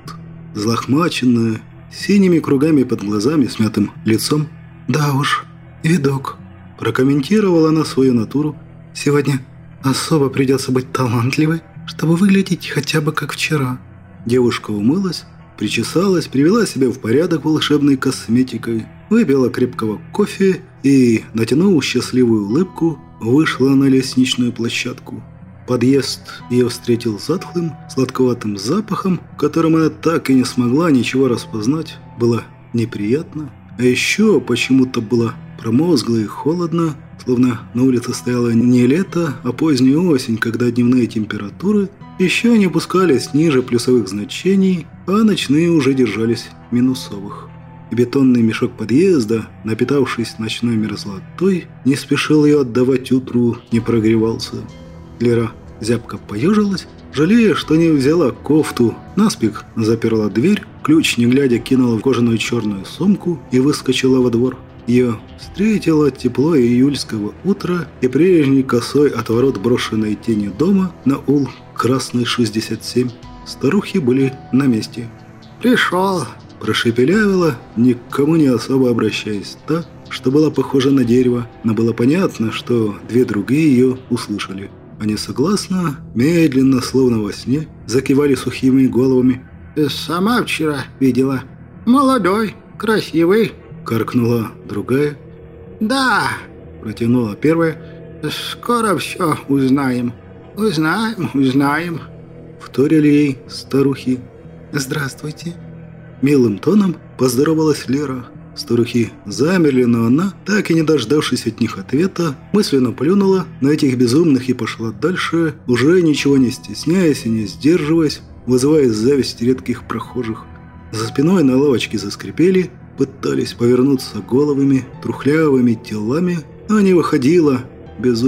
Злохмаченная, синими кругами под глазами, смятым лицом. «Да уж, видок», – прокомментировала она свою натуру. «Сегодня особо придется быть талантливой, чтобы выглядеть хотя бы как вчера». Девушка умылась, причесалась, привела себя в порядок волшебной косметикой, выпила крепкого кофе и, натянув счастливую улыбку, вышла на лестничную площадку. Подъезд ее встретил затхлым, сладковатым запахом, которым она так и не смогла ничего распознать. Было неприятно, а еще почему-то было промозгло и холодно, словно на улице стояло не лето, а поздняя осень, когда дневные температуры еще не опускались ниже плюсовых значений, а ночные уже держались минусовых. Бетонный мешок подъезда, напитавшись ночной мерзлотой, не спешил ее отдавать утру, не прогревался. Лера зябко поежилась, жалея, что не взяла кофту, наспех заперла дверь, ключ не глядя кинула в кожаную черную сумку и выскочила во двор. Ее встретило тепло июльского утра и прежний косой отворот брошенной тени дома на ул Красный 67. Старухи были на месте. «Пришел!» Прошепелявила, никому не особо обращаясь, та, что была похожа на дерево, но было понятно, что две другие ее услышали. Они согласно, медленно, словно во сне, закивали сухими головами. «Сама вчера видела. Молодой, красивый», — каркнула другая. «Да», — протянула первая. «Скоро все узнаем. Узнаем, узнаем». Вторили ей старухи. «Здравствуйте», Милым тоном поздоровалась Лера. Старухи замерли, но она, так и не дождавшись от них ответа, мысленно плюнула на этих безумных и пошла дальше, уже ничего не стесняясь и не сдерживаясь, вызывая зависть редких прохожих. За спиной на лавочке заскрипели, пытались повернуться головами, трухлявыми телами, но не выходило, без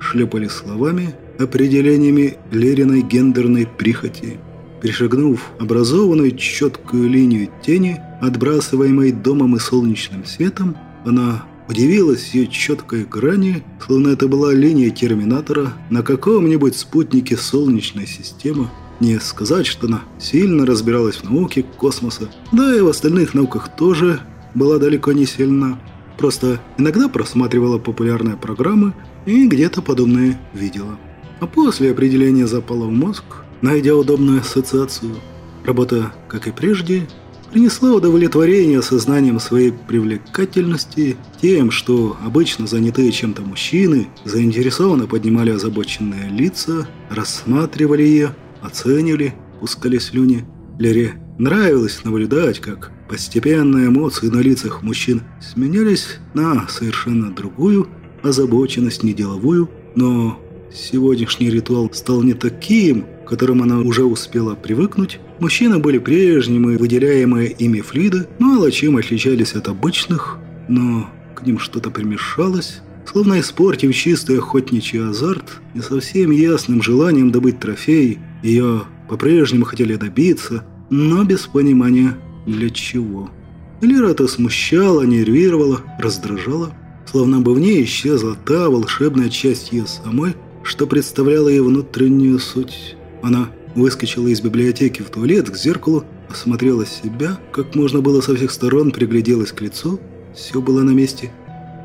шлепали словами, определениями Лериной гендерной прихоти. Перешагнув образованную четкую линию тени, отбрасываемой домом и солнечным светом, она удивилась ее четкой грани, словно это была линия терминатора на каком-нибудь спутнике Солнечной системы. Не сказать, что она сильно разбиралась в науке космоса, да и в остальных науках тоже была далеко не сильна. Просто иногда просматривала популярные программы и где-то подобное видела. А после определения запала в мозг, Найдя удобную ассоциацию, работа, как и прежде, принесла удовлетворение сознанием своей привлекательности тем, что обычно занятые чем-то мужчины заинтересованно поднимали озабоченные лица, рассматривали ее, оценивали, пускали слюни. Лере нравилось наблюдать, как постепенно эмоции на лицах мужчин сменялись на совершенно другую, озабоченность неделовую, но сегодняшний ритуал стал не таким, к которым она уже успела привыкнуть, мужчины были прежними, выделяемые ими флиды, мало чем отличались от обычных, но к ним что-то примешалось, словно испортив чистый охотничий азарт и совсем ясным желанием добыть трофей, ее по-прежнему хотели добиться, но без понимания для чего. Лера это смущала, нервировала, раздражала, словно бы в ней исчезла та волшебная часть ее самой, что представляла ее внутреннюю суть. Она выскочила из библиотеки в туалет к зеркалу, осмотрела себя, как можно было со всех сторон, пригляделась к лицу. Все было на месте.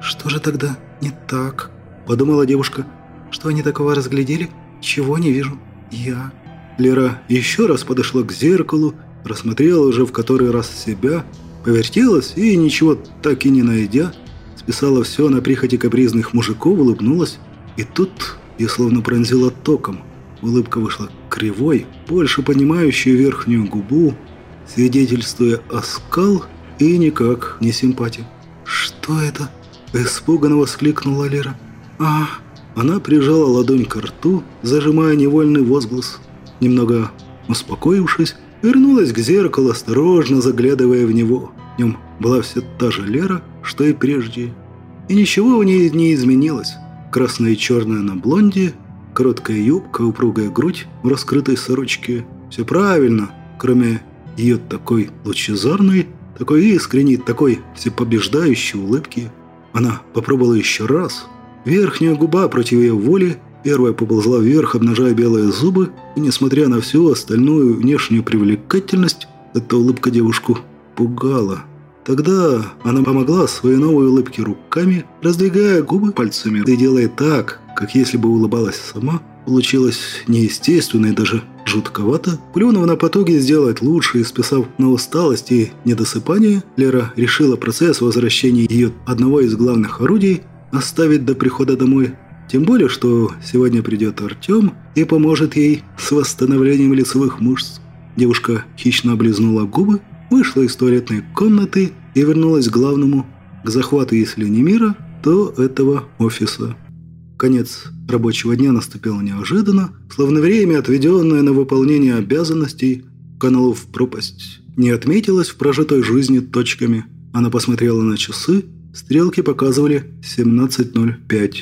«Что же тогда не так?» – подумала девушка. «Что они такого разглядели? Чего не вижу? Я...» Лера еще раз подошла к зеркалу, рассмотрела уже в который раз себя, повертелась и, ничего так и не найдя, списала все на прихоти капризных мужиков, улыбнулась. И тут я словно пронзила током. Улыбка вышла кривой, больше понимающей верхнюю губу, свидетельствуя о скал и никак не симпатии. «Что это?» – испуганно воскликнула Лера. «А...» Она прижала ладонь к рту, зажимая невольный возглас. Немного успокоившись, вернулась к зеркалу, осторожно заглядывая в него. В нем была все та же Лера, что и прежде. И ничего в ней не изменилось. Красная и черная на блонде, короткая юбка, упругая грудь в раскрытой сорочке. Все правильно, кроме ее такой лучезарной, такой искренней, такой всепобеждающей улыбки. Она попробовала еще раз. Верхняя губа против ее воли первая поползла вверх, обнажая белые зубы, и, несмотря на всю остальную внешнюю привлекательность, эта улыбка девушку пугала. Тогда она помогла своей новой улыбке руками, раздвигая губы пальцами и делая так, как если бы улыбалась сама. Получилось неестественно и даже жутковато. Плюнув на потуги сделать лучше и списав на усталость и недосыпание, Лера решила процесс возвращения ее одного из главных орудий оставить до прихода домой. Тем более, что сегодня придет Артем и поможет ей с восстановлением лицевых мышц. Девушка хищно облизнула губы вышла из туалетной комнаты и вернулась к главному, к захвату, если не мира, то этого офиса. Конец рабочего дня наступил неожиданно, словно время, отведенное на выполнение обязанностей, кануло в пропасть. Не отметилось в прожитой жизни точками. Она посмотрела на часы, стрелки показывали 17.05.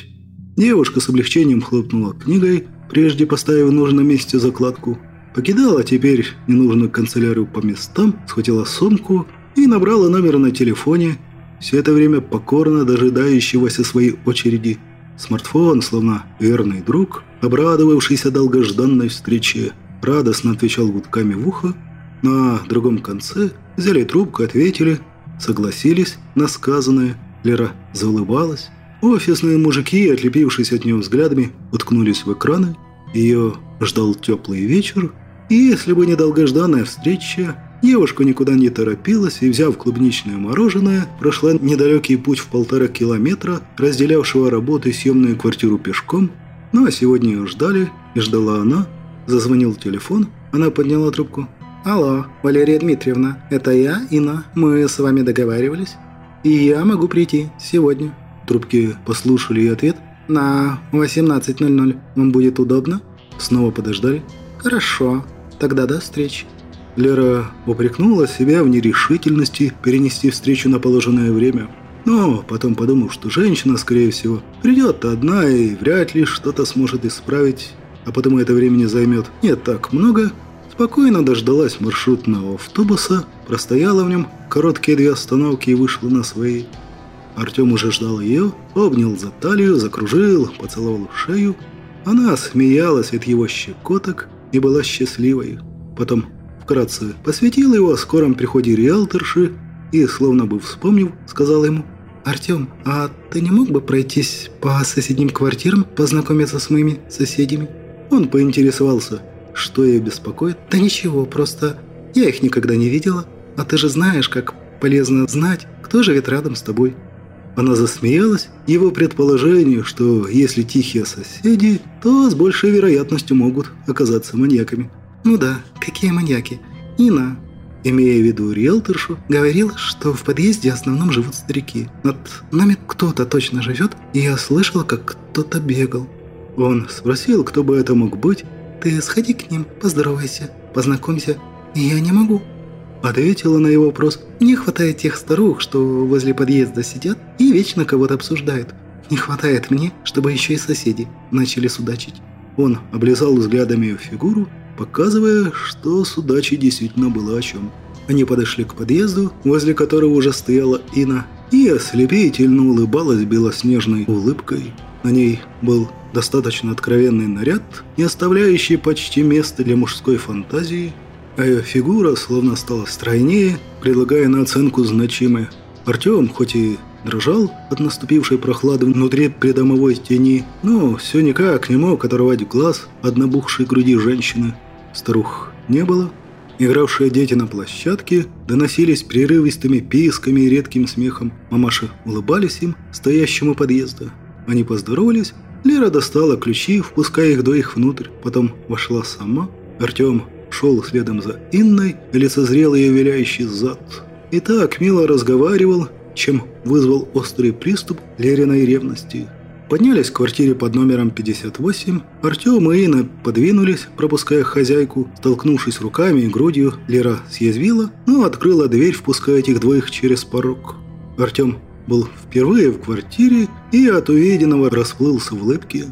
Девушка с облегчением хлопнула книгой, прежде поставив в нужном месте закладку – Покидала теперь ненужную канцелярию по местам, схватила сумку и набрала номер на телефоне, все это время покорно дожидающегося своей очереди. Смартфон, словно верный друг, обрадовавшийся долгожданной встрече, радостно отвечал гудками в ухо. На другом конце взяли трубку, ответили, согласились на сказанное. Лера заулыбалась. Офисные мужики, отлепившись от нее взглядами, уткнулись в экраны. Ее ждал теплый вечер, и если бы не долгожданная встреча, девушка никуда не торопилась и, взяв клубничное мороженое, прошла недалекий путь в полтора километра, разделявшего работу и съемную квартиру пешком. Ну а сегодня ее ждали, и ждала она. Зазвонил телефон, она подняла трубку. «Алло, Валерия Дмитриевна, это я, Инна. Мы с вами договаривались. И я могу прийти сегодня». Трубки послушали и ответ. «На 18.00 вам будет удобно?» Снова подождали. «Хорошо. Тогда до встречи». Лера упрекнула себя в нерешительности перенести встречу на положенное время. Но потом подумал, что женщина, скорее всего, придет одна и вряд ли что-то сможет исправить, а потому это времени займет не так много, спокойно дождалась маршрутного автобуса, простояла в нем короткие две остановки и вышла на свои. Артем уже ждал ее, обнял за талию, закружил, поцеловал в шею. Она смеялась от его щекоток, и была счастливой. Потом вкратце посвятила его о скором приходе риэлторши и, словно бы вспомнив, сказала ему «Артем, а ты не мог бы пройтись по соседним квартирам, познакомиться с моими соседями?» Он поинтересовался, что ее беспокоит. «Да ничего, просто я их никогда не видела, а ты же знаешь, как полезно знать, кто живет рядом с тобой». Она засмеялась его предположению, что если тихие соседи, то с большей вероятностью могут оказаться маньяками. «Ну да, какие маньяки? Нина, имея в виду риэлторшу, говорил, что в подъезде в основном живут старики. Над нами кто-то точно живет, и я слышала, как кто-то бегал. Он спросил, кто бы это мог быть. «Ты сходи к ним, поздоровайся, познакомься». «Я не могу», Ответила на его вопрос. «Не хватает тех старух, что возле подъезда сидят и вечно кого-то обсуждают. Не хватает мне, чтобы еще и соседи начали судачить». Он облизал взглядами ее фигуру, показывая, что судачить действительно было о чем. Они подошли к подъезду, возле которого уже стояла Ина, и ослепительно улыбалась белоснежной улыбкой. На ней был достаточно откровенный наряд, не оставляющий почти места для мужской фантазии, а ее фигура словно стала стройнее, предлагая на оценку значимое. Артем, хоть и дрожал от наступившей прохлады внутри придомовой тени, но все никак не мог оторвать глаз от набухшей груди женщины. Старух не было. Игравшие дети на площадке доносились прерывистыми писками и редким смехом. Мамаши улыбались им, стоящему подъезда. Они поздоровались. Лера достала ключи, впуская их до их внутрь. Потом вошла сама. Артем шел следом за Инной, лицезрел ее виляющий зад. И так мило разговаривал, чем вызвал острый приступ Лериной ревности. Поднялись к квартире под номером 58. Артем и Инна подвинулись, пропуская хозяйку. Столкнувшись руками и грудью, Лера съязвила, но открыла дверь, впуская этих двоих через порог. Артем был впервые в квартире и от увиденного расплылся в улыбке.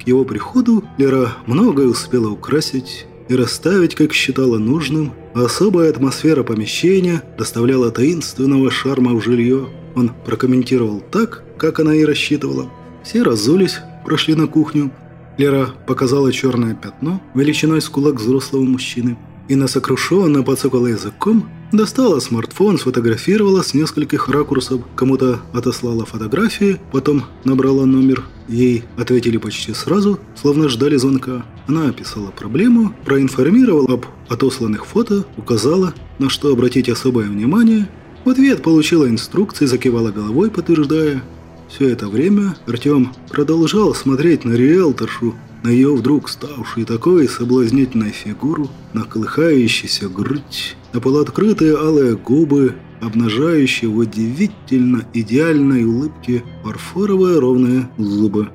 К его приходу Лера многое успела украсить и расставить, как считала нужным. Особая атмосфера помещения доставляла таинственного шарма в жилье. Он прокомментировал так, как она и рассчитывала. Все разулись, прошли на кухню. Лера показала черное пятно величиной с кулак взрослого мужчины. Инна сокрушенно подсокала языком, достала смартфон, сфотографировала с нескольких ракурсов, кому-то отослала фотографии, потом набрала номер. Ей ответили почти сразу, словно ждали звонка. Она описала проблему, проинформировала об отосланных фото, указала, на что обратить особое внимание. В ответ получила инструкции, закивала головой, подтверждая. Все это время Артем продолжал смотреть на риэлторшу, на ее вдруг ставшую такой соблазнительной фигуру, на колыхающуюся грудь, на полуоткрытые алые губы, обнажающие в удивительно идеальной улыбке фарфоровые ровные зубы.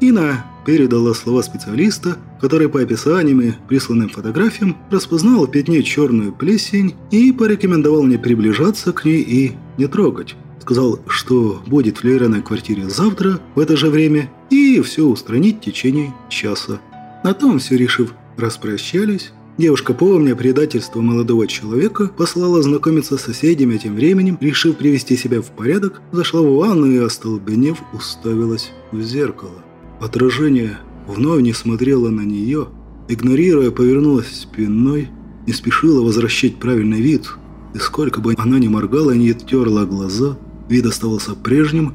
Ина передала слова специалиста, который по описаниям и присланным фотографиям распознал в пятне черную плесень и порекомендовал не приближаться к ней и не трогать. Сказал, что будет в Лериной квартире завтра в это же время и все устранить в течение часа. На том все решив, распрощались. Девушка, помня предательство молодого человека, послала знакомиться с соседями, а тем временем, решив привести себя в порядок, зашла в ванну и, остолбенев, уставилась в зеркало. Отражение вновь не смотрело на нее, игнорируя, повернулась спиной, не спешила возвращать правильный вид, и сколько бы она ни моргала, не терла глаза – Вид оставался прежним,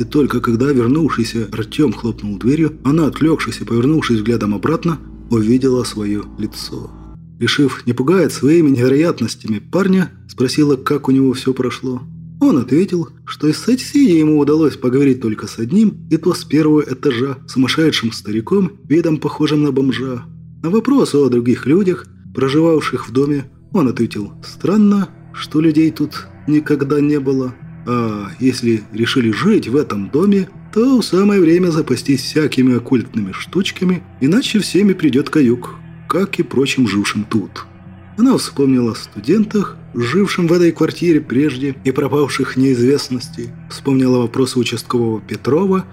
и только когда вернувшийся Артем хлопнул дверью, она, отвлекшись и повернувшись взглядом обратно, увидела свое лицо. Решив не пугать своими невероятностями парня, спросила, как у него все прошло. Он ответил, что из соседей ему удалось поговорить только с одним, и то с первого этажа, сумасшедшим стариком, видом похожим на бомжа. На вопрос о других людях, проживавших в доме, он ответил «Странно, что людей тут никогда не было». А если решили жить в этом доме, то самое время запастись всякими оккультными штучками, иначе всеми придет каюк, как и прочим жившим тут. Она вспомнила о студентах, жившим в этой квартире прежде и пропавших неизвестности, вспомнила вопросы участкового Петрова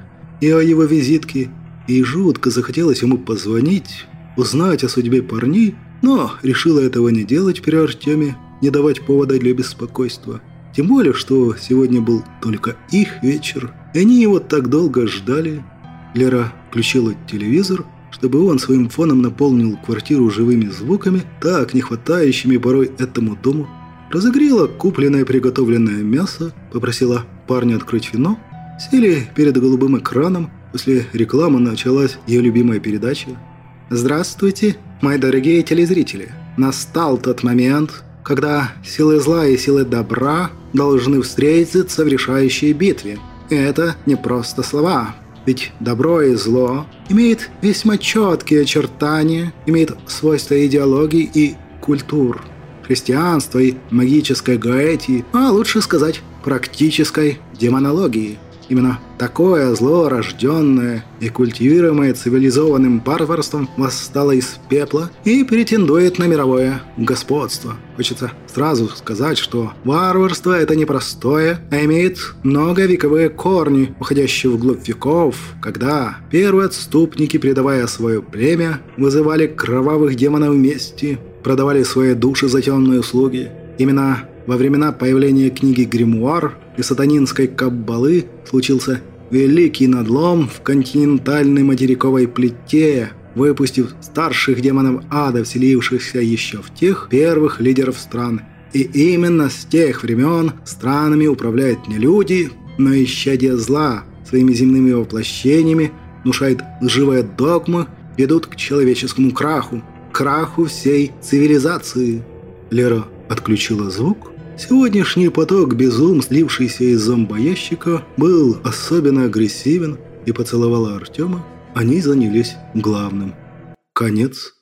и о его визитке, и жутко захотелось ему позвонить, узнать о судьбе парней, но решила этого не делать при Артеме, не давать повода для беспокойства – тем более, что сегодня был только их вечер, и они его так долго ждали. Лера включила телевизор, чтобы он своим фоном наполнил квартиру живыми звуками, так не хватающими порой этому дому. Разогрела купленное приготовленное мясо, попросила парня открыть вино. Сели перед голубым экраном, после рекламы началась ее любимая передача. «Здравствуйте, мои дорогие телезрители! Настал тот момент, когда силы зла и силы добра должны встретиться в решающей битве. И это не просто слова, ведь добро и зло имеют весьма четкие очертания, имеют свойства идеологии и культур. Христианства и магической гаэти, а лучше сказать, практической демонологии – Именно такое зло, рожденное и культивируемое цивилизованным варварством, восстало из пепла и претендует на мировое господство. Хочется сразу сказать, что варварство – это не простое, а имеет многовековые корни, уходящие вглубь веков, когда первые отступники, предавая свое племя, вызывали кровавых демонов мести, продавали свои души за темные услуги – Именно во времена появления книги «Гримуар» и сатанинской каббалы случился великий надлом в континентальной материковой плите, выпустив старших демонов ада, вселившихся еще в тех первых лидеров стран. И именно с тех времен странами управляют не люди, но исчадия зла своими земными воплощениями, внушают лживые догмы, ведут к человеческому краху, краху всей цивилизации. Лера отключила звук. Сегодняшний поток безум, слившийся из зомбоящика, был особенно агрессивен и поцеловала Артема. Они занялись главным. Конец.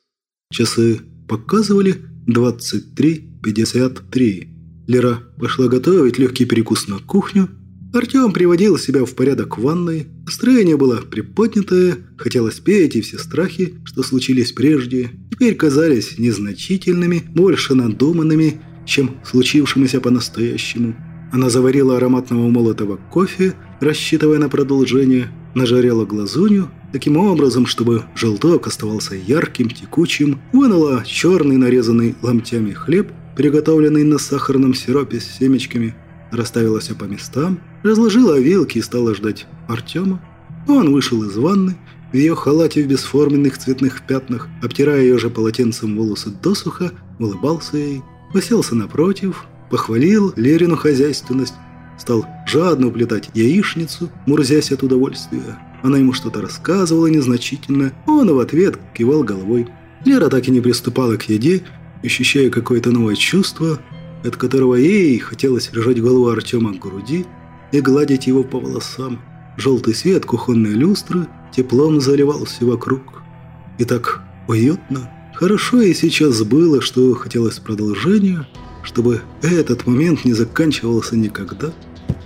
Часы показывали 23.53. Лера пошла готовить легкий перекус на кухню. Артем приводил себя в порядок в ванной. Настроение было приподнятое, хотелось петь, и все страхи, что случились прежде, теперь казались незначительными, больше надуманными, чем случившимися по-настоящему. Она заварила ароматного молотого кофе, рассчитывая на продолжение, нажарила глазунью, таким образом, чтобы желток оставался ярким, текучим, вынула черный нарезанный ломтями хлеб, приготовленный на сахарном сиропе с семечками, расставила все по местам, разложила вилки и стала ждать Артема. Он вышел из ванны, в ее халате в бесформенных цветных пятнах, обтирая ее же полотенцем волосы досуха, улыбался ей, уселся напротив, похвалил Лерину хозяйственность, стал жадно уплетать яичницу, мурзясь от удовольствия. Она ему что-то рассказывала незначительно, он в ответ кивал головой. Лера так и не приступала к еде, ощущая какое-то новое чувство, от которого ей хотелось прижать голову Артема к груди и гладить его по волосам. Желтый свет кухонной люстры теплом заливался вокруг. И так уютно, хорошо и сейчас было, что хотелось продолжения, чтобы этот момент не заканчивался никогда.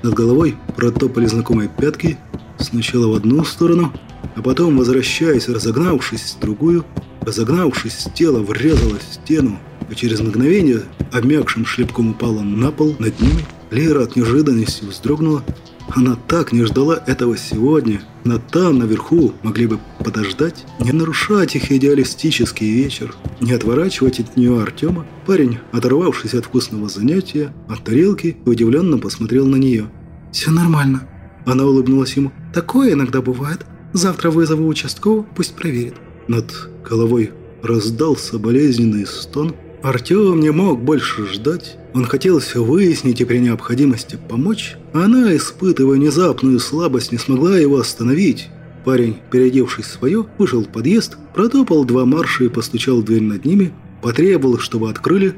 Над головой протопали знакомые пятки, сначала в одну сторону, а потом, возвращаясь, разогнавшись в другую, разогнавшись, тело врезалось в стену, и через мгновение обмякшим шлепком упало на пол над ними. Лера от неожиданности вздрогнула. Она так не ждала этого сегодня. Но там, наверху, могли бы подождать, не нарушать их идеалистический вечер, не отворачивать от нее Артема. Парень, оторвавшись от вкусного занятия, от тарелки, удивленно посмотрел на нее. «Все нормально». Она улыбнулась ему. «Такое иногда бывает. Завтра вызову участкового, пусть проверит». Над головой раздался болезненный стон. Артем не мог больше ждать. Он хотел все выяснить и при необходимости помочь. Она, испытывая внезапную слабость, не смогла его остановить. Парень, переодевшись в свое, вышел в подъезд, протопал два марша и постучал в дверь над ними, потребовал, чтобы открыли.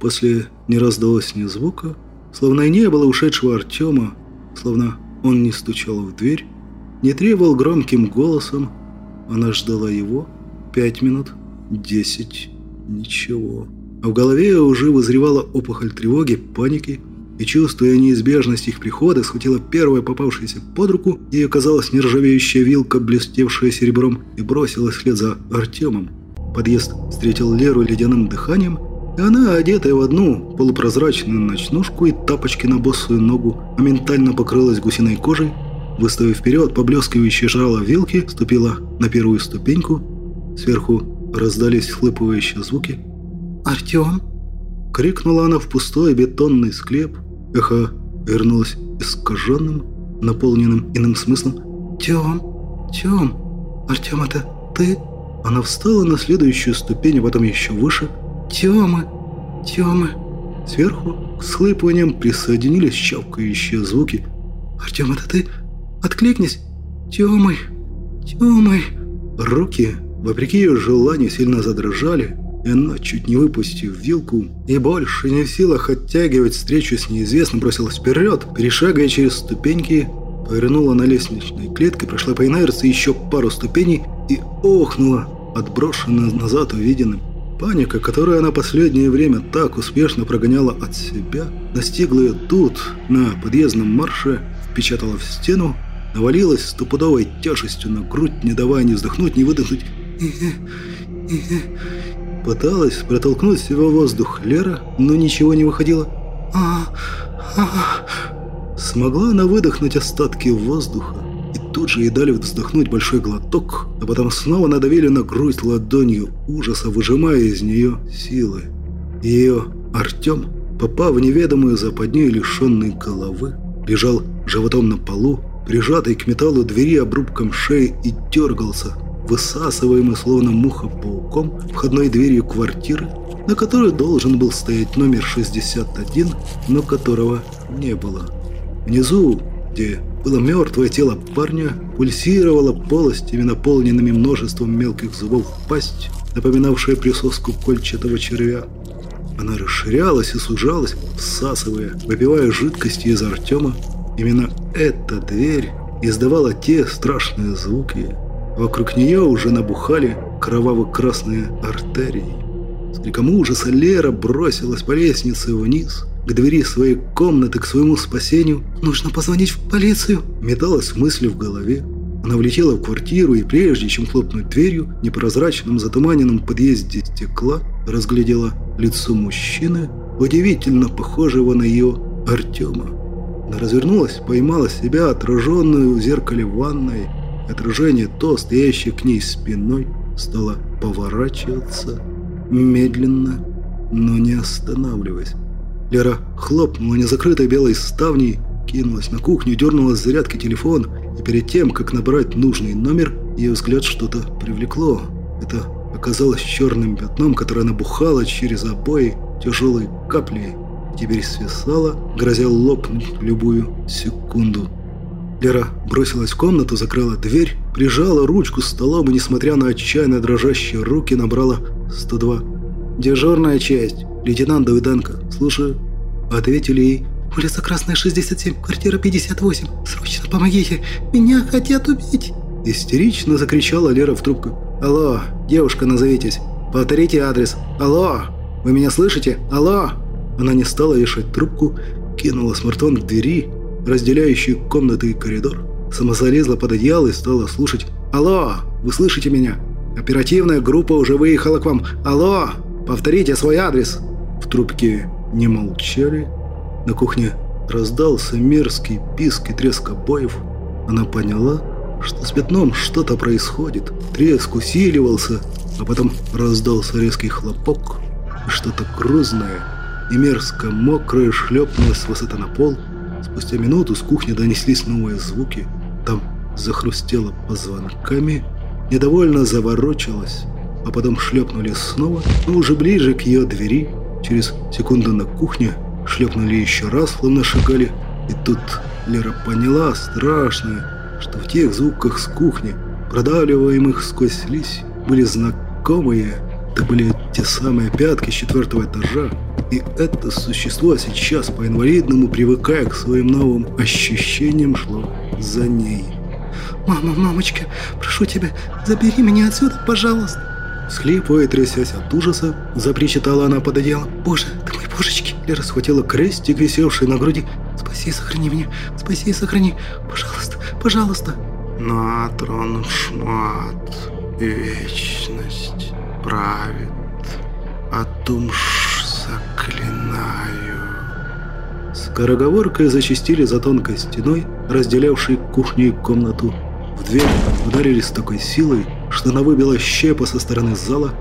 После не раздалось ни звука, словно и не было ушедшего Артема, словно он не стучал в дверь, не требовал громким голосом. Она ждала его пять минут, десять, ничего. А в голове уже вызревала опухоль тревоги, паники, и, чувствуя неизбежность их прихода, схватила первая попавшаяся под руку, ей оказалась нержавеющая вилка, блестевшая серебром, и бросилась вслед за Артемом. Подъезд встретил Леру ледяным дыханием, и она, одетая в одну полупрозрачную ночнушку и тапочки на босую ногу, моментально покрылась гусиной кожей, выставив вперед поблескивающие жало вилки, ступила на первую ступеньку. Сверху раздались хлыпывающие звуки. «Артем!» — крикнула она в пустой бетонный склеп. Эхо вернулось искаженным, наполненным иным смыслом. «Тем! Тем! Артем, это ты?» Она встала на следующую ступень, а потом еще выше. «Тема! Тема!» Сверху к схлыпываниям присоединились щелкающие звуки. «Артем, это ты? Откликнись! Темой! Темой!» Руки, вопреки ее желанию, сильно задрожали, она, чуть не выпустив вилку, и больше не в силах оттягивать встречу с неизвестным, бросилась вперед, перешагивая через ступеньки, повернула на лестничной клетке, прошла по инерции еще пару ступеней и охнула, отброшенная назад увиденным. Паника, которую она последнее время так успешно прогоняла от себя, настигла ее тут, на подъездном марше, впечатала в стену, навалилась стопудовой тяжестью на грудь, не давая ни вздохнуть, ни выдохнуть. Пыталась протолкнуть в воздух Лера, но ничего не выходило. А, а, Смогла она выдохнуть остатки воздуха, и тут же ей дали вздохнуть большой глоток, а потом снова надавили на грудь ладонью ужаса, выжимая из нее силы. Ее Артем попав в неведомую западню лишенной головы, лежал животом на полу, прижатый к металлу двери обрубком шеи и дергался, высасываемый словно муха пауком входной дверью квартиры, на которой должен был стоять номер 61, но которого не было. Внизу, где было мертвое тело парня, пульсировала полостями, наполненными множеством мелких зубов пасть, напоминавшая присоску кольчатого червя. Она расширялась и сужалась, всасывая, выпивая жидкости из Артема. Именно эта дверь издавала те страшные звуки. Вокруг нее уже набухали кроваво-красные артерии. С криком ужаса Лера бросилась по лестнице вниз, к двери своей комнаты, к своему спасению. «Нужно позвонить в полицию!» Металась мысль в голове. Она влетела в квартиру и прежде чем хлопнуть дверью, в непрозрачном затуманенном подъезде стекла, разглядела лицо мужчины, удивительно похожего на ее Артема. Она развернулась, поймала себя, отраженную в зеркале ванной. Отражение, то стоящее к ней спиной, стало поворачиваться медленно, но не останавливаясь. Лера хлопнула незакрытой белой ставней, кинулась на кухню, дернула с зарядки телефон, и перед тем, как набрать нужный номер, ее взгляд что-то привлекло. Это оказалось черным пятном, которое набухало через обои тяжелой каплей, теперь свисало, грозя лопнуть любую секунду. Лера бросилась в комнату, закрыла дверь, прижала ручку столом и, несмотря на отчаянно дрожащие руки, набрала 102. «Дежурная часть. Лейтенант Давыденко. Слушаю». Ответили ей. «Улица Красная, 67, квартира 58. Срочно помогите. Меня хотят убить». Истерично закричала Лера в трубку. «Алло, девушка, назовитесь. Повторите адрес. Алло, вы меня слышите? Алло!» Она не стала вешать трубку, кинула смартфон к двери, разделяющей комнаты и коридор. Сама залезла под одеяло и стала слушать. «Алло, вы слышите меня? Оперативная группа уже выехала к вам. Алло, повторите свой адрес!» В трубке не молчали. На кухне раздался мерзкий писк и треск обоев. Она поняла, что с пятном что-то происходит. Треск усиливался, а потом раздался резкий хлопок, что-то грузное и мерзко мокрое шлепнулось с высоты на пол. Спустя минуту с кухни донеслись новые звуки. Там захрустело позвонками, недовольно заворочилось, а потом шлепнули снова, но уже ближе к ее двери. Через секунду на кухне шлепнули еще раз, словно шагали. И тут Лера поняла страшное, что в тех звуках с кухни, продавливаемых сквозь слизь, были знакомые. Это были те самые пятки с четвертого этажа. И это существо сейчас по-инвалидному, привыкая к своим новым ощущениям, шло за ней. «Мама, мамочка, прошу тебя, забери меня отсюда, пожалуйста!» Схлипывая, трясясь от ужаса, запричитала она под одеялом. «Боже, ты мой божечки!» Лера схватила крестик, висевший на груди. «Спаси и сохрани меня! Спаси и сохрани! Пожалуйста, пожалуйста!» На трон шмат, вечность правит, о том Скороговоркой зачистили за тонкой стеной, разделявшей кухню и комнату. В дверь ударили с такой силой, что она выбила щепа со стороны зала.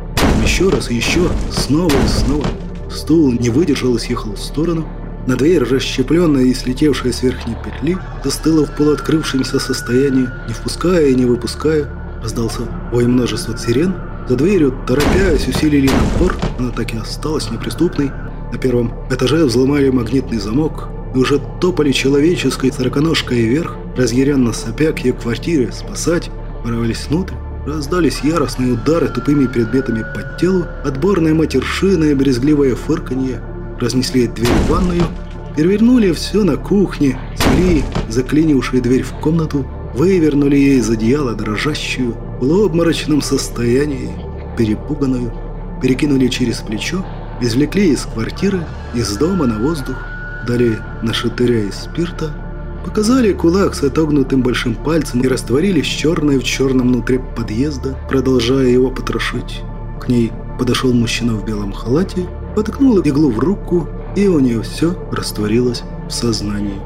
Еще раз еще, снова и снова. Стул не выдержал и съехал в сторону. На дверь, расщепленная и слетевшая с верхней петли, застыла в полуоткрывшемся состоянии, не впуская и не выпуская. Раздался вой множества сирен. За дверью, торопясь, усилили напор, она так и осталась неприступной. На первом этаже взломали магнитный замок и уже топали человеческой сороконожкой вверх, разъяренно сопя к ее квартире, спасать, ворвались внутрь. Раздались яростные удары тупыми предметами по телу, отборная матершина и брезгливое фырканье. Разнесли дверь в ванную, перевернули все на кухне, смели заклинившую дверь в комнату, вывернули ей из одеяла дрожащую, в полуобморочном состоянии, перепуганную, перекинули через плечо, извлекли из квартиры, из дома на воздух, дали на шатыря из спирта, показали кулак с отогнутым большим пальцем и растворились черной в черном внутри подъезда, продолжая его потрошить. К ней подошел мужчина в белом халате, воткнул иглу в руку, и у нее все растворилось в сознании.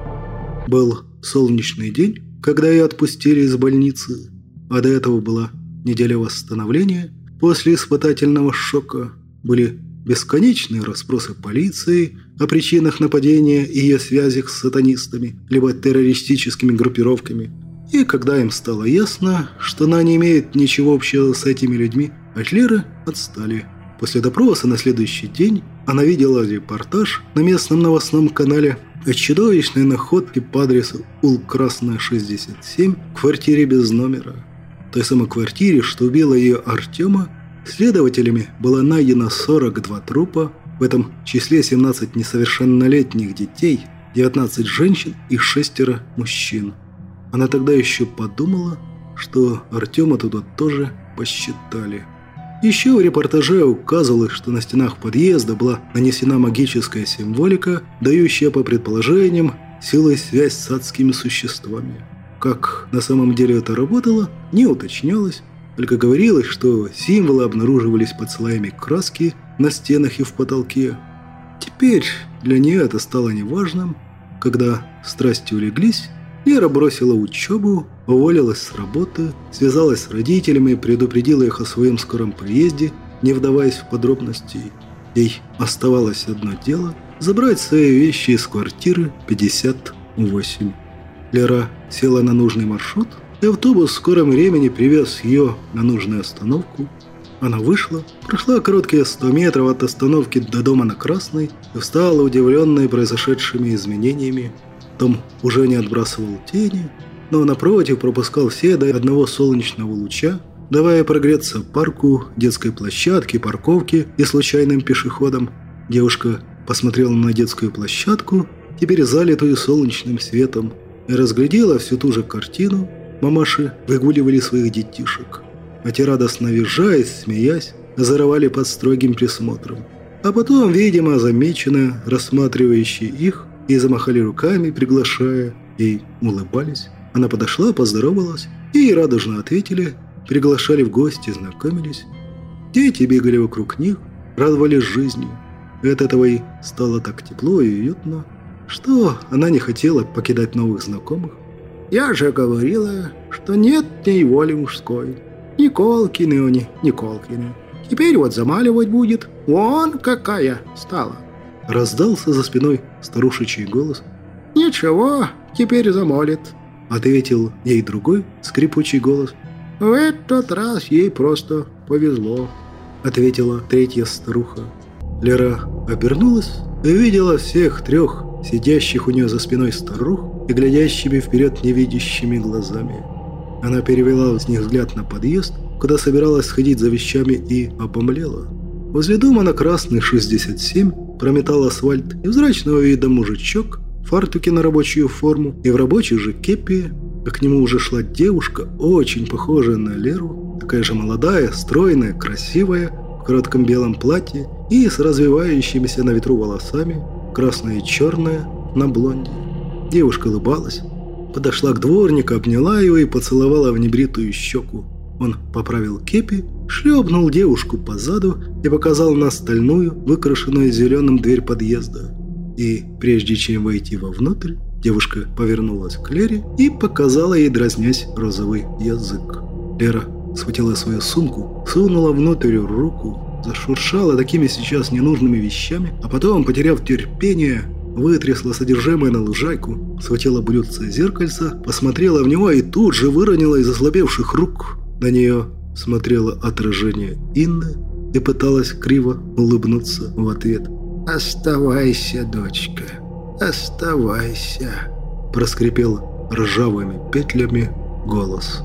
Был солнечный день, когда ее отпустили из больницы, а до этого была неделя восстановления. После испытательного шока были бесконечные расспросы полиции, о причинах нападения и ее связях с сатанистами, либо террористическими группировками. И когда им стало ясно, что она не имеет ничего общего с этими людьми, от отстали. После допроса на следующий день она видела репортаж на местном новостном канале о чудовищной находке по адресу Ул-Красная, 67, в квартире без номера. Той самой квартире, что убила ее Артема, следователями было найдено 42 трупа, в этом числе 17 несовершеннолетних детей, 19 женщин и шестеро мужчин. Она тогда еще подумала, что Артема туда тоже посчитали. Еще в репортаже указывалось, что на стенах подъезда была нанесена магическая символика, дающая по предположениям силой связь с адскими существами. Как на самом деле это работало, не уточнялось, только говорилось, что символы обнаруживались под слоями краски на стенах и в потолке. Теперь для нее это стало неважным. Когда страсти улеглись, Лера бросила учебу, уволилась с работы, связалась с родителями предупредила их о своем скором приезде, не вдаваясь в подробности. Ей оставалось одно дело – забрать свои вещи из квартиры 58. Лера села на нужный маршрут, и автобус в скором времени привез ее на нужную остановку. Она вышла, прошла короткие 100 метров от остановки до дома на Красной и встала удивленная произошедшими изменениями Том уже не отбрасывал тени, но напротив пропускал все до одного солнечного луча, давая прогреться парку, детской площадке, парковке и случайным пешеходам. Девушка посмотрела на детскую площадку, теперь залитую солнечным светом, и разглядела всю ту же картину. Мамаши выгуливали своих детишек. А те радостно визжаясь, смеясь, зарывали под строгим присмотром. А потом, видимо, замеченно рассматривающие их, и замахали руками, приглашая, и улыбались. Она подошла, поздоровалась, и радужно ответили, приглашали в гости, знакомились. Дети бегали вокруг них, радовались жизнью. И от этого и стало так тепло и уютно, что она не хотела покидать новых знакомых. «Я же говорила, что нет ней воли мужской. Николкины они, Николкины. Теперь вот замаливать будет. Вон какая стала!» Раздался за спиной старушечий голос. «Ничего, теперь замолит», — ответил ей другой скрипучий голос. «В этот раз ей просто повезло», — ответила третья старуха. Лера обернулась и увидела всех трех сидящих у нее за спиной старух и глядящими вперед невидящими глазами. Она перевела с них взгляд на подъезд, куда собиралась сходить за вещами и обомлела. Возле дома на Красный 67 прометал асфальт невзрачного вида мужичок в фартуке на рабочую форму и в рабочей же кепи, а к нему уже шла девушка, очень похожая на Леру, такая же молодая, стройная, красивая, в коротком белом платье и с развивающимися на ветру волосами, красная и черная, на блонде. Девушка улыбалась, подошла к дворнику, обняла его и поцеловала в небритую щеку. Он поправил кепи, шлепнул девушку по заду и показал на стальную, выкрашенную зеленым дверь подъезда. И прежде чем войти вовнутрь, девушка повернулась к Лере и показала ей, дразнясь, розовый язык. Лера схватила свою сумку, сунула внутрь руку, зашуршала такими сейчас ненужными вещами, а потом, потеряв терпение, вытрясла содержимое на лужайку, схватила блюдце зеркальца, посмотрела в него и тут же выронила из ослабевших рук на нее смотрело отражение Инны и пыталась криво улыбнуться в ответ. «Оставайся, дочка, оставайся», проскрипел ржавыми петлями голос.